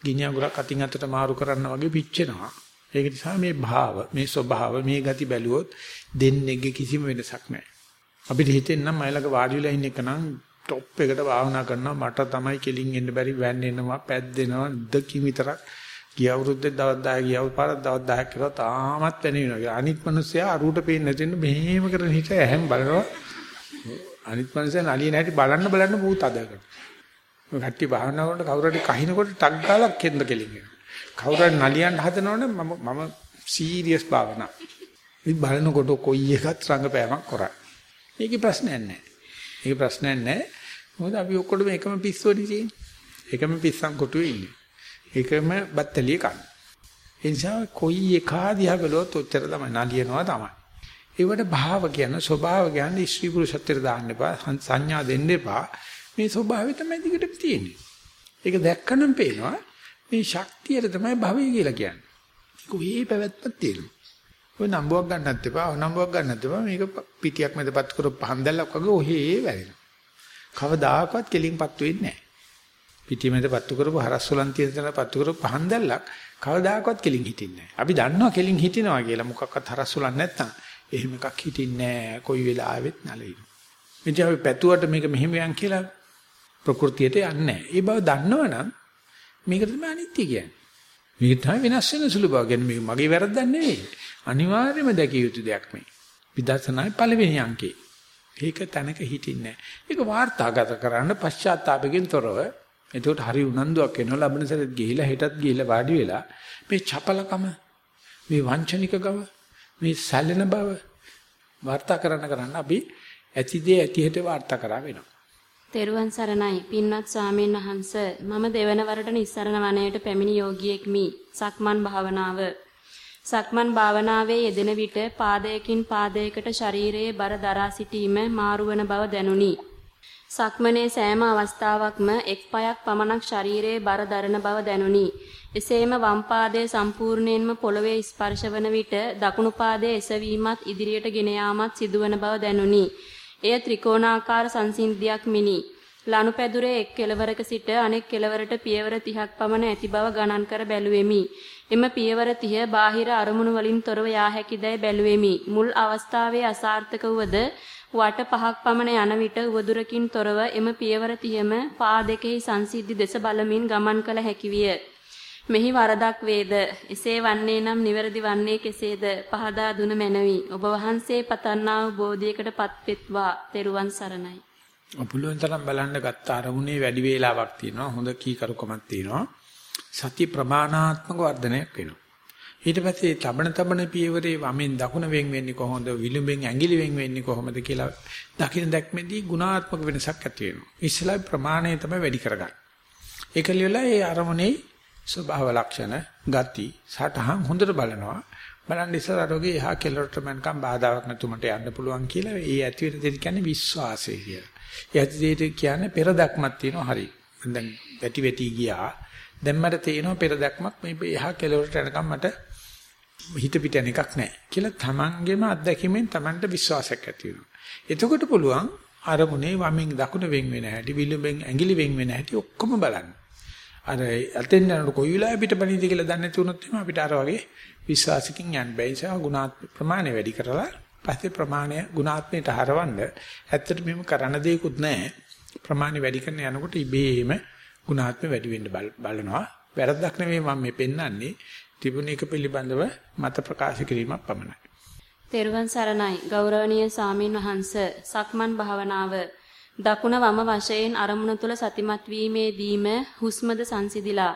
A: ගිනි අඟුරක් අතින් අතට මාරු කරන්න වගේ පිච්චෙනවා. ඒක නිසා මේ භාව, මේ ස්වභාව, මේ ගති බැලුවොත් දෙන්නේගේ කිසිම වෙනසක් නැහැ. අපිට හිතෙන්නම් මයිලක වාඩි වෙලා ඉන්න එක නම් টොප් එකට භාවනා කරනවා මට තමයි කෙලින් එන්න බැරි වැන්නෙනවා පැද්දෙනවා දකින් විතරක් ගිය අවුරුද්දේ දවස් 10 ගිය අවුරුද්ද දවස් 10ක් කරලා තාමත් වෙන වෙනවා. අනිත් මිනිස්සයා අරුවට පේන්නේ නැති වෙන මෙහෙම කරන හිට ඇහැම් බලනවා. අනිත් මිනිස්සයා නලිය නැටි බලන්න බලන්න මූත් අදකට. කට්ටි භාවනා කරනකොට කවුරු හරි කහිනකොට ටක් ගාලා කෙන්ද කෙලින් කවුරු හරි නලියන්න හදනවනේ මම මම සීරියස් භාවනා. මේ බලනකොට කොයි එකත් රංගපෑමක් කරා. මේකේ ප්‍රශ්නයක් නැහැ. ඒක ප්‍රශ්නයක් නැහැ. මොකද අපි ඔක්කොම එකම පිස්සුවනේ තියෙන්නේ. එකම පිස්සන් කොටුවේ ඉන්නේ. ඒකම බත්තලිය කන. ඒ නිසා කොයි එකාදියා බලුවත් ඔච්චර තමයි නලියනවා තමයි. ඒවට භාව කියන ස්වභාව කියන්නේ ස්ත්‍රී පුරුෂත්වයට දාන්න එපා සංඥා දෙන්න එපා. මේ ස්වභාවය තමයි දිගට තියෙන්නේ. ඒක දැක්කනම් පේනවා මේ ශක්තියට තමයි භවය කියලා කියන්නේ. ඒක ඔයේ පැවැත්මක් තියෙනවා. ඔය නම්බුවක් ගන්නත් එපා, නම්බුවක් ගන්නත් එපා. මේක පිටියක් මැදපත් කරපු පහන් දැල්ලක් වගේ ඔහේ වැරෙනවා. කවදාකවත් කෙලින්පත් වෙන්නේ නැහැ. පිටිමෙද පත්තු කරපු හරස් සුලන් තියෙන තැන පත්තු කරපු පහන් දැල්ලක් කවදාකවත් කෙලින් හිටින්නේ නැහැ. අපි දන්නවා කෙලින් හිටිනවා කියලා මොකක්වත් හරස් සුලන් නැත්තම් එහෙම එකක් හිටින්නේ නැහැ. කොයි වෙලාවෙත් නලිනු. ඉතින් අපි පැතුවට මේක මෙහෙම යන් කියලා ප්‍රകൃතියට යන්නේ නැහැ. ඒ බව දන්නවනම් මේක තමයි අනිත්‍ය කියන්නේ. මේක තමයි වෙනස් වෙන සුළු බව. කියන්නේ මේක මගේ වැරද්දක් නෙවෙයි. අනිවාර්යයෙන්ම දැකිය යුතු දෙයක් මේ. විදර්ශනායි පළවෙනි අංකේ. ඒක තැනක හිටින්නේ නැහැ. ඒක වාර්තාගත කරන්න පශ්චාත්තාපයෙන් තොරව එතකොට හරි උනන්දුවක් එනවා ලබන සැරේත් ගිහිලා හෙටත් ගිහිලා වාඩි වෙලා මේ චපලකම මේ වංචනික ගව මේ සැලෙන බව වාර්තා කරන්න කරන්න අපි ඇතිදේ ඇති හෙට වාර්තා කරා වෙනවා.
B: තෙරුවන් සරණයි පින්වත් ස්වාමීන් වහන්ස මම දෙවන වරට නිස්සරණ වනයේට පැමිණි යෝගියෙක් මි. සක්මන් භාවනාව සක්මන් භාවනාවේ යෙදෙන විට පාදයකින් පාදයකට ශරීරයේ බර දරා සිටීම මාරුවන බව දැනුනි. සක්මනේ සෑම අවස්ථාවකම එක් පායක් පමණක් ශරීරයේ බර දරන බව දැනුනි. එසේම වම් පාදයේ සම්පූර්ණයෙන්ම පොළවේ ස්පර්ශවන විට දකුණු පාදයේ එසවීමත් ඉදිරියට ගෙන යාමත් සිදුවන බව දැනුනි. එය ත්‍රිකෝණාකාර සංසිද්ධියක් මිනි. ලනුපැදුරේ එක් කෙළවරක සිට අනෙක් කෙළවරට පියවර 30ක් පමණ ඇති බව ගණන් කර බැලුවෙමි. එම පියවර 30 බාහිර අරමුණු වලින් තොරව යා හැකිදයි බැලුවෙමි. මුල් අවස්ථාවේ අසාර්ථක වුවද වට පහක් පමණ යන විට උවදුරකින් තොරව එම පියවර 30ම පා දෙකෙහි සංසිද්ධි දෙස බලමින් ගමන් කළ හැකි විය. මෙහි වරදක් වේද? එසේ වන්නේ නම් නිවැරදි වන්නේ කෙසේද? පහදා දුන මැනවි. ඔබ වහන්සේ පතන්නා වූ බෝධියකටපත් වෙත්වා තෙරුවන් සරණයි.
A: පුළුවන් තරම් බලන්න ගත්ත අරමුණේ වැඩි වේලාවක් තියෙනවා. හොඳ කීකරුකමක් තියෙනවා. සති ප්‍රමාණාත්මක වර්ධනයක් වෙනවා. ඊට පස්සේ තබන තබන පියවරේ වමෙන් දකුණ වෙන් වෙන්නේ කොහොමද විලුඹෙන් ඇඟිලි වෙන් වෙන්නේ කොහොමද කියලා දකින්න දැක්මේදී ගුණාත්මක වෙනසක් ඇති වෙනවා. ඉස්සලා ප්‍රමාණය තමයි වැඩි කරගන්න. ඒක ලියලා ඒ අරමුණේ ස්වභාව ලක්ෂණ, ගති, සටහන් හොඳට බලනවා. බලන්න ඉස්සලා රෝගේ එහා කෙලරට මන්කම් බාධාවක් නැතුමට යන්න පුළුවන් කියලා ඒ ඇති වෙන දෙයක් කියන්නේ විශ්වාසය කියලා. ඒ ඇති දෙයට කියන්නේ පෙර දක්මක් තියෙනවා හරි. දැන් වැටි වැටි ගියා. දැන් මට තේරෙනවා පෙර දක්මක් මේ එහා කෙලවරට යනකම් මට හිත පිට යන එකක් නැහැ කියලා තමන්ගේම අත්දැකීමෙන් තමන්ට විශ්වාසයක් ඇති වෙනවා. එතකොට පුළුවන් අරමුණේ වමෙන් දකුණ වෙන් වෙන හැටි විලුඹෙන් ඇඟිලි වෙන් වෙන හැටි ඔක්කොම බලන්න. අර අතෙන් යනකොට කොයි වෙලාවෙ පිටපණීද කියලා දන්නේ නැති වුණොත් එහම අපිට අර වගේ විශ්වාසකින් යන්න බෑ. ඒ නිසා ගුණාත් ප්‍රමාණය වැඩි කරලා පස්සේ ප්‍රමාණය ගුණාත්මයට හරවන්න ඇත්තට මෙහෙම කරන්න දෙයක්වත් නැහැ. ප්‍රමාණය වැඩි කරන යනකොට ඉබේම ගුණාත්ම වැඩි වෙන්න බලනවා. වැරද්දක් නෙමෙයි මම මේ පෙන්වන්නේ. තිබුණ එක පිළිබඳව මත ප්‍රකාශ කිරීමක් පමණයි.
B: තෙරුවන් සරණයි. ගෞරවනීය සාමින් වහන්ස සක්මන් භාවනාව දකුණ වම වශයෙන් අරමුණ තුල සතිමත් වීමේදීම හුස්මද සංසිඳිලා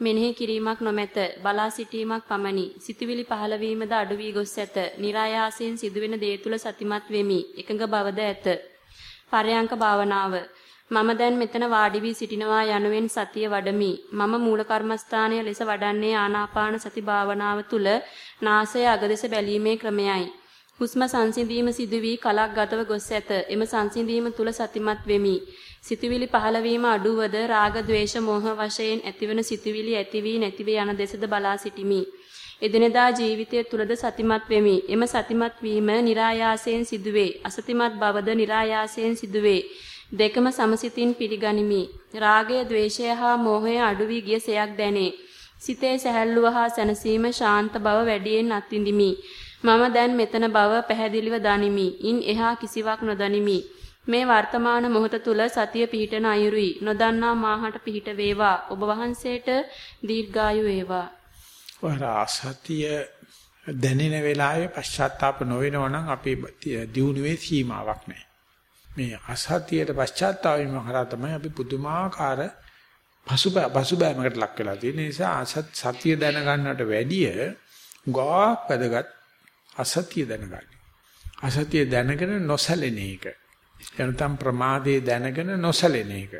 B: මෙනෙහි කිරීමක් නොමැත බලා සිටීමක් පමණි. සිතුවිලි පහළ වීමද අඩු වී ගොස් ඇත. નિરાයාසයෙන් සිදුවෙන දේ තුල සතිමත් වෙමි. එකඟ බවද ඇත. පරයන්ක භාවනාව මම දැන් මෙතන වාඩි වී සිටිනවා යනුවෙන් සතිය වඩමි. මම මූල කර්මස්ථානය ලෙස වඩන්නේ ආනාපාන සති භාවනාව තුල නාසය අග දෙස බැලීමේ ක්‍රමයයි. හුස්ම සංසිඳීම සිදු වී කලක් ගතව ගොස් ඇත. එම සංසිඳීම තුල සතිමත් වෙමි. සිතුවිලි පහළවීම අඩුවද රාග ద్వේෂ මෝහ වශයෙන් ඇතිවන සිතුවිලි ඇති වී නැති වී යන දෙසද බලා සිටිමි. එදිනෙදා ජීවිතය තුළද සතිමත් වෙමි. එම සතිමත් වීම નિરાයාසයෙන් සිදුවේ. අසතිමත් බවද નિરાයාසයෙන් සිදුවේ. දෙකම සමසිතින් පිළිගනිමි. රාගය, ద్వේෂය හා මෝහය අඩු වී ගිය සයක් දැනේ. සිතේ සැහැල්ලුව හා සැනසීම ශාන්ත බව වැඩියෙන් අත්විඳිමි. මම දැන් මෙතන බව පැහැදිලිව දනිමි. ඉන් එහා කිසිවක් නොදනිමි. මේ වර්තමාන මොහොත තුල සතිය පිහිටන අයුරුයි. නොදන්නා මාහට පිහිට වේවා. ඔබ වහන්සේට දීර්ඝායු වේවා.
A: වරා සතිය දැනෙන වෙලාවේ පශ්චාත්තාප නොවෙනවා නම් අපේ දියුණුවේ සීමාවක් නැහැ. මේ අසතියට පශ්චාත්තාප වීම හරහා තමයි අපි පුදුමාකාර පසුබ පසුබෑමකට ලක් වෙලා තියෙන නිසා අසත් සතිය දැනගන්නට වැඩිය ගාක් වැදගත් අසතිය දැනගන්න. අසතිය දැනගෙන නොසැලෙන එක. එනතම් ප්‍රමාදයේ දැනගෙන නොසැලෙන එක.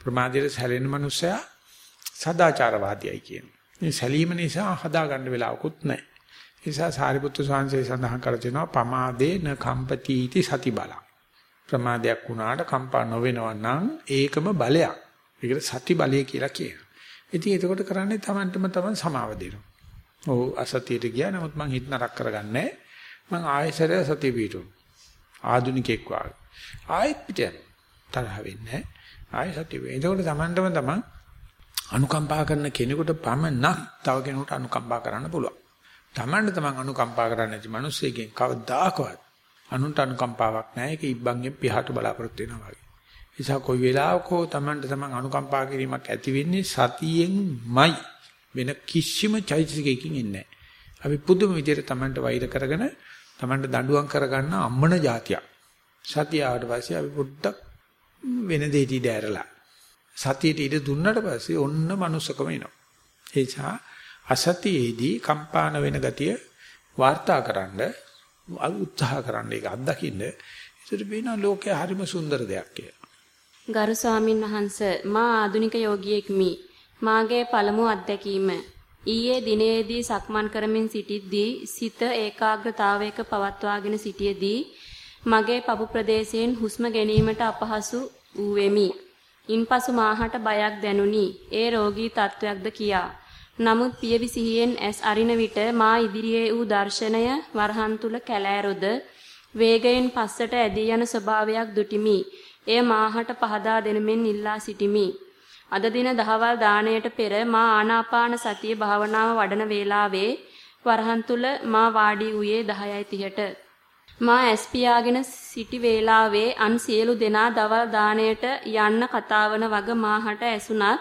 A: ප්‍රමාදයේ සැලෙන මනුස්සයා සදාචාරවාදියයි කියන. මේ සැලීම නිසා හදාගන්න වෙලාවකුත් නැහැ. ඒ නිසා සාරිපුත්තු ස්වාමීන් සඳහන් කර තිනවා පමාදේ න කම්පතිටි සති බල. ප්‍රමාදයක් වුණාට කම්පා නොවෙනවා නම් ඒකම බලයක්. ඒකට සති බලය කියලා කියනවා. ඉතින් එතකොට කරන්නේ Tamanටම Taman සමාව දෙනවා. ඔව් අසතියට ගියා නමුත් මං හිත නරක කරගන්නේ මං ආයෙසරය සතිය පිටුන. ආදුනිකෙක් වාගේ. ආයෙත් පිටියන. තරහ වෙන්නේ ආයෙ සතිය වේ. එතකොට Tamanටම Taman අනුකම්පා කරන කෙනෙකුට පමණක් තව කෙනෙකුට අනුකම්පා කරන්න පුළුවන්. Tamanට Taman අනුකම්පා කරන්නේ නැති මිනිස්සෙකින් කවදාකවත් අනුන්ට අනුකම්පාවක් නැහැ. ඒක ඉබ්බන්ගෙන් පියාට බලාපොරොත්තු වෙනවා වගේ. නිසා කොයි වෙලාවක හෝ Tamanට Taman අනුකම්පා කිරීමක් ඇති වෙන්නේ සතියෙන්මයි. වෙන කිසිම චෛතසිකයකින් ඉන්නේ අපි පුදුම විදිහට Tamanට වෛර කරගෙන Tamanට දඬුවම් කරගන්න අම්මන જાතියක්. සතිය ආවට පස්සේ අපි පොඩ්ඩක් වෙන දෙයට ඉඩ ඇරලා සතියට ඉඩ දුන්නට පස්සේ ඔන්න මනුස්සකම එනවා. ඒ නිසා අසතියේදී කම්පාන වෙන ගතිය වාර්තාකරනද උත්සාහ කරන්න ඒක අත්දකින්න. ඒතර වෙන ලෝකයේ හරිම සුන්දර දෙයක් කියලා.
B: ගරු ස්වාමින් වහන්සේ මා ආදුනික යෝගියෙක්මි. මාගේ පළමු අත්දැකීම ඊයේ දිනේදී සක්මන් කරමින් සිටිද්දී සිත ඒකාග්‍රතාවයක පවත්වාගෙන සිටියේදී මගේ පපු ප්‍රදේශයෙන් හුස්ම ගැනීමට අපහසු වූෙමි. ඉන්පසු මාහට බයක් දැනුනි. ඒ රෝගී තත්වයක්ද කියා. නමුත් පියවි සිහියෙන් ඇස් අරින විට මා ඉදිරියේ වූ දර්ශනය වරහන් තුල කැලෑරොද වේගයෙන් පස්සට ඇදී යන ස්වභාවයක් දුටිමි. එය මාහට පහදා දෙනමින් ඉල්ලා සිටිමි. අද දින දහවල් දාණයට පෙර මා ආනාපාන සතිය භාවනාව වඩන වේලාවේ වරහන් තුල මා වාඩි වූයේ 10:30ට. මා ඇස් පියාගෙන සිටි වේලාවේ අන් සියලු දෙනා දවල් දාණයට යන්න කතාවන වග මාහට ඇසුණත්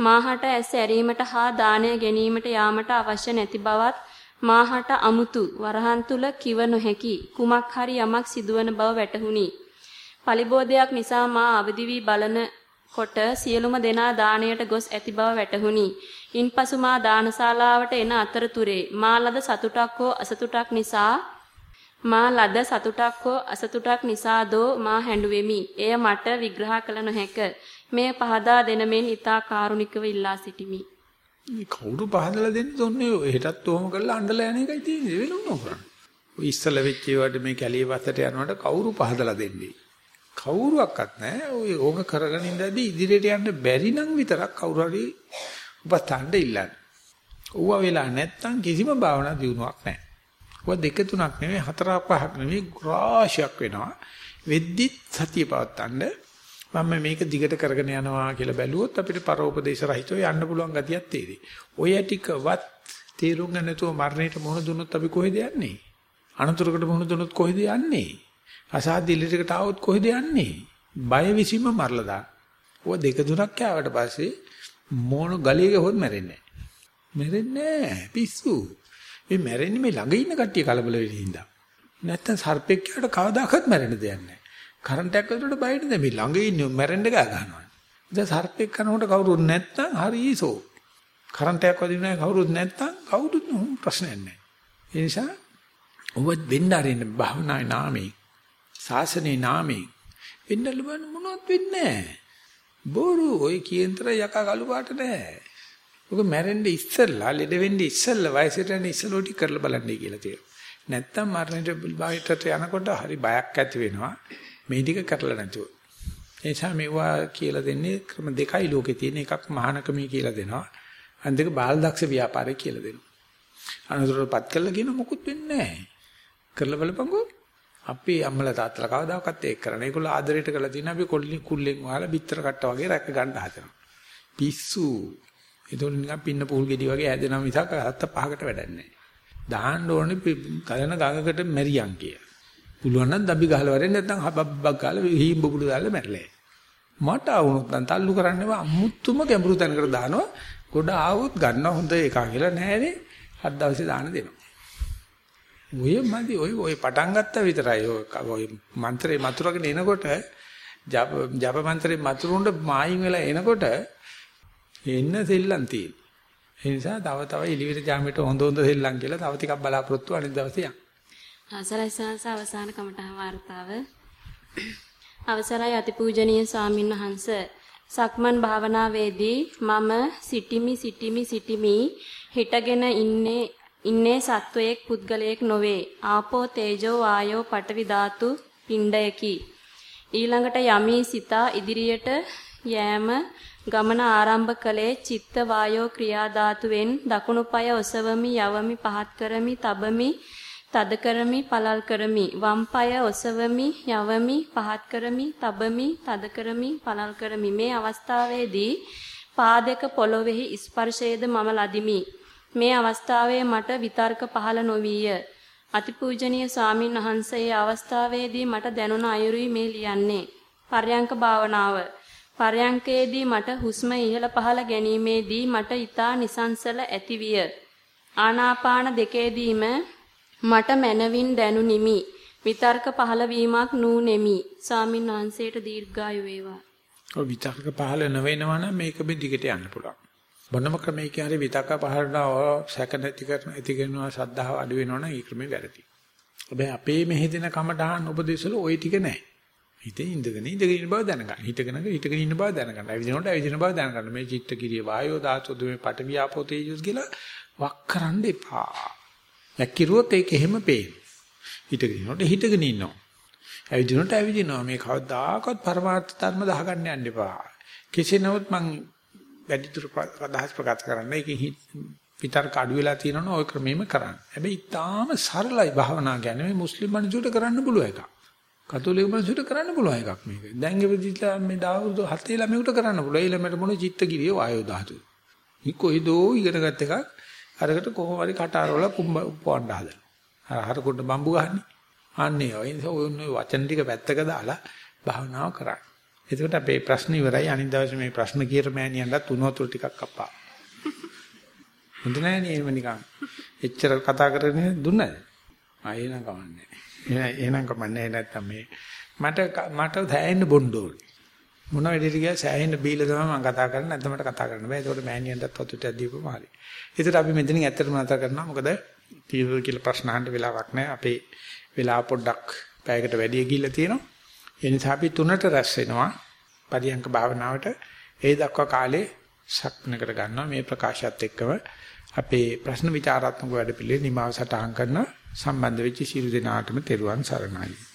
B: මාහට ඇස් ඇරීමට හා දාණය ගැනීමට යාමට අවශ්‍ය නැති බවත් මාහට අමුතු වරහන් තුල කිව නොහැකි කුමක් හරි යමක් සිදුවන බව වැටහුණි. පලිබෝධයක් නිසා මා අවදි වී බලන කොට සියලුම දෙනා දාණයට ගොස් ඇති බව වැටහුණි. ඉන්පසු මා දානශාලාවට එන අතරතුරේ මා ලද සතුටක් හෝ අසතුටක් නිසා මා ලද සතුටක් හෝ අසතුටක් නිසාදෝ මා හැඬුවෙමි. එය මට විග්‍රහ කළ නොහැක. මෙය පහදා දෙන මෙන් ඊතා කාරුණිකව ඉල්ලා සිටිමි.
A: කවුරු පහදලා දෙන්නේ ඔන්නේ හෙටත් ඔහොම කරලා අඬලා යන එකයි තියෙන්නේ වෙන මොනව කරන්නේ. ඔය ඉස්සල වෙච්ච ඒවාට මේ කැලිය වත්තට යනකොට කවුරු පහදලා දෙන්නේ? කවුරුවක්වත් නැහැ. ඔය ඕක කරගෙන ඉඳදී ඉදිරියට යන්න බැරි නම් විතරක් කවුරු හරි උපස්තණ්ඩ ඉල්ලන්න. ඌව වෙලා නැත්තම් කිසිම භාවනා දියුණුවක් නැහැ. ඌව දෙක තුනක් නෙමෙයි හතරක් පහක් නෙමෙයි රාශියක් වෙනවා. වෙද්දිත් සතිය පවත්තන්න මම මේක දිගට කරගෙන යනවා කියලා බැලුවොත් අපිට පරෝපදේශ රහිතව යන්න පුළුවන් ගතියක් තේරෙයි. ඔය ටිකවත් තේරුම් ගන්න නැතුව මරණයට මුහුණ දුන්නොත් අපි කොහෙද යන්නේ? අනතුරකට මුහුණ දුන්නොත් කොහෙද යන්නේ? අසාධ්‍ය ඉලිටකට આવොත් කොහෙද යන්නේ? බය විසීම මරලා දාන්න. ඔය දෙක තුනක් කෑවට පස්සේ මොන ගලියක හොත් මැරෙන්නේ නැහැ. මැරෙන්නේ නැහැ. පිස්සු. මේ මැරෙන්නේ මේ ළඟ ඉන්න කට්ටිය කලබල වෙන හින්දා. නැත්තම් සර්පෙක් කියවට කවදාකවත් මැරෙන්න දෙයක් නැහැ. කරන්ට් එකක් වලට බයිට දැන් මේ ළඟ ඉන්නේ මැරෙන්න ගා ගන්නවා. දැන් සර්පෙක් කරනකොට කවුරුත් නැත්තම් හරිසෝ. කරන්ට් එකක් වදින්නේ කවුරුත් නැත්තම් කවුරුත් ප්‍රශ්නයක් නැහැ. ඒ නිසා ඔබ වෙන්න ආරින්න භාවනාවේ නාමයෙන් සාසනේ නාමයෙන් වෙන්නලු බන මොනවත් වෙන්නේ නැහැ. බොරු ඔය කියන්තර යකා කළු පාට නැහැ. ඔක මැරෙන්න ඉස්සෙල්ලා ලෙඩ වෙන්න ඉස්සෙල්ලා වයසට යන ඉස්සෙල්ලා ටික කරලා බලන්නයි කියලා තියෙනවා. නැත්තම් මරණයට බාහිරට යනකොට හරි බයක් ඇති වෙනවා. මේ ටික කරලා නැතුව. ඒ නිසා මේවා කියලා දෙන්නේ ක්‍රම දෙකයි ලෝකේ තියෙන එකක් මහානකමී කියලා දෙනවා. අනිත් එක බාලදක්ෂ ව්‍යාපාරය කියලා දෙනවා. අනතුරටපත් කළා කියන මොකුත් වෙන්නේ නැහැ. කරලා බලපංකෝ. අපි අම්මලා තාත්තලා කවදාකවත් ඒක කරන්නේ. ඒගොල්ලෝ ආදරයට කරලා තියෙන අපි කොල්ලෙන් කුල්ලෙන් වහලා බිත්තර කට්ට වගේ රැක ගන්න හදනවා. පිස්සු. ඒතකොට නිකන් පින්න පුල් ගෙඩි වගේ හැදෙනවා මිසක් හත්ත පහකට වැඩක් නැහැ. දාන්න ඕනේ කලන ගඟකට මැරියන් කිය. පුළුවන් නම් දබි ගහලා වරෙන් නැත්නම් හබබ්බක් ගාලා හීම් බබුළු දාලා මැරලා. මට ආවුනොත් නම් තල්ලු කරන්නේව අමුතුම ගැඹුරු තැනකට දානවා. ගොඩ ආවොත් ගන්න හොඳ එකක් කියලා නැහැනේ. හත් දවසේ දාන දෙනවා. ඔය මදි ඔය ඔය පටන් ගත්තා විතරයි ඔය මන්ත්‍රේ මතුරගෙන එනකොට ජප ජප මන්ත්‍රේ මතුරුන්ට මායින් වෙලා එනකොට එන්න සෙල්ලම් තියෙන. ඒ නිසා තව තව එලිවිට ජාමෙට හොඳ හොඳ සෙල්ලම් කියලා තව ටිකක් බලාපොරොත්තු අනිත් දවසේ යන්න.
B: අවසරයි සාංශ අවසාන කමටහන් වார்த்தාව අවසරයි අතිපූජනීය ස්වාමින් වහන්ස. සක්මන් භාවනාවේදී මම සිටිමි සිටිමි සිටිමි. හිටගෙන ඉන්නේ ඉන්නේ සත්වයක් පුද්ගලයෙක් නොවේ. ආපෝ තේජෝ වායෝ පඨවි ධාතු පිණ්ඩයකි ඊළඟට යමී සිතා ඉදිරියට යෑම ගමන ආරම්භ කළේ චිත්ත වායෝ ක්‍රියා ධාතුවෙන් දකුණු පාය ඔසවමි යවමි පහත් කරමි තබමි. තද කරමි පළල් කරමි වම් පාය ඔසවමි යවමි පහත් කරමි තබමි තද කරමි පළල් කරමි මේ අවස්ථාවේදී පාදක පොළොවේහි ස්පර්ශයේද මම ලදිමි මේ අවස්ථාවේ මට විතර්ක පහළ නොවිය. අතිපූජනීය ස්වාමින් වහන්සේ අවස්ථාවේදී මට දැනුණ අයුරුයි මේ ලියන්නේ. පර්යංක භාවනාව. පර්යංකයේදී මට හුස්ම ඉහළ පහළ ගැනීමේදී මට ඊතා නිසංසල ඇතිවිය. ආනාපාන දෙකේදීම මට මනවින් දැනුනිමි. විතර්ක පහළ වීමක් නූනෙමි. ස්වාමින් වහන්සේට දීර්ඝායු වේවා.
A: ඔය විතර්ක පහළ නොවෙනවා නම් මේක මේ දිගට යන්න පුළුවන්. මොනම ක්‍රමයකින් හරි විතක පහරනවා සැක නැති කරන ඇති කරනවා ශ්‍රද්ධාව අඩු වෙනවනම් ඒ ක්‍රමේ වැරදි. හැබැයි අපේ මෙහෙදෙන කමටහන් උපදේශවල ওই ටික නැහැ. හිතේ ඉඳගෙන ඉඳගෙන ඉන්න බව දැනගන්න. හිතගෙන හිතගෙන ඉන්න බව දැනගන්න. ඇවිදිනකොට ඇවිදින බව දැනගන්න. මේ චිත්ත කිරිය වායෝ ධාතු මේ පටවිය ආපෝ තේජස් කියලා වක් කරන්න එපා. වැක්කිරුවොත් ඒක එහෙම පේන. හිතගෙන ඉන්නකොට හිතගෙන ඉන්නවා. ඇවිදිනකොට ඇවිදිනවා. මේ කවදාකවත් පරමාර්ථ ධර්ම දහගන්න යන්න එපා. කෙසේ නමුත් මං වැඩිදුර අදහස් ප්‍රකාශ කරන්න. ඒකෙන් විතර්ක අඩු වෙලා තියෙනවනේ ওই ක්‍රමෙම කරන්න. හැබැයි ඊටාම සරලයි භාවනා කියන්නේ මේ මුස්ලිම් මිනිසුන්ට කරන්න පුළුවන් එකක්. කතෝලික මිනිසුන්ට කරන්න පුළුවන් එකක් මේක. දැන් ඉපදිලා මේ දාවුරුදු හතේ ළමයට කරන්න පුළුවන්. ඒ ළමයට මොන චිත්තගිරිය වායෝ ධාතු. මේ කොයිදෝ ඉගෙනගත් එකක් අරකට කොහොම හරි කටාරවල පුම්බවන්න හදන. අර හරකොට බම්බු ගහන්නේ. අන්නේ ඔය වචන ටික පැත්තක දාලා භාවනාව කරන්න. එතකොට අපේ ප්‍රශ්න ඉවරයි. අනිත් දවසේ මේ ප්‍රශ්න කියට මෑණියන්ට උණු වතුර ටිකක් අප්පා. හොඳ නෑනේ එහෙම නිකන්. එච්චර කතා කරගෙන දුන්නද? ආ එහෙනම් කමන්නේ. එහෙනම් කමන්නේ නැත්තම් මේ මට මට සෑහෙන්න බොන්න ඕනේ. මොන වෙලෙද ගියා සෑහෙන්න බීලා තමයි මම කතා කරන්නේ නැත්නම් මට කතා කරන්න බෑ. ඒකට මෑණියන්ටත් වතුරට දීපුවම හරි. ඒකට අපි මෙතනින් ඇත්තටම නතර කරනවා. මොකද තීව්‍ර කියලා ප්‍රශ්න අහන්න වෙලාවක් නැහැ. අපේ වෙලාව පොඩ්ඩක් පැයකට වැඩි ගිහිල්ලා තියෙනවා. ඒ නිසා අපි තුනට රැස් වෙනවා පරියංක භාවනාවට. ඒ දක්වා කාලේ සක්මනකට ගන්නවා මේ ප්‍රකාශයත් එක්කම අපේ ප්‍රශ්න විචාරාත්මක වැඩ පිළිවෙල නිමාව සටහන් කරන සම්බන්ධ වෙච්ච සියලු දෙනාටම තෙරුවන් සරණයි.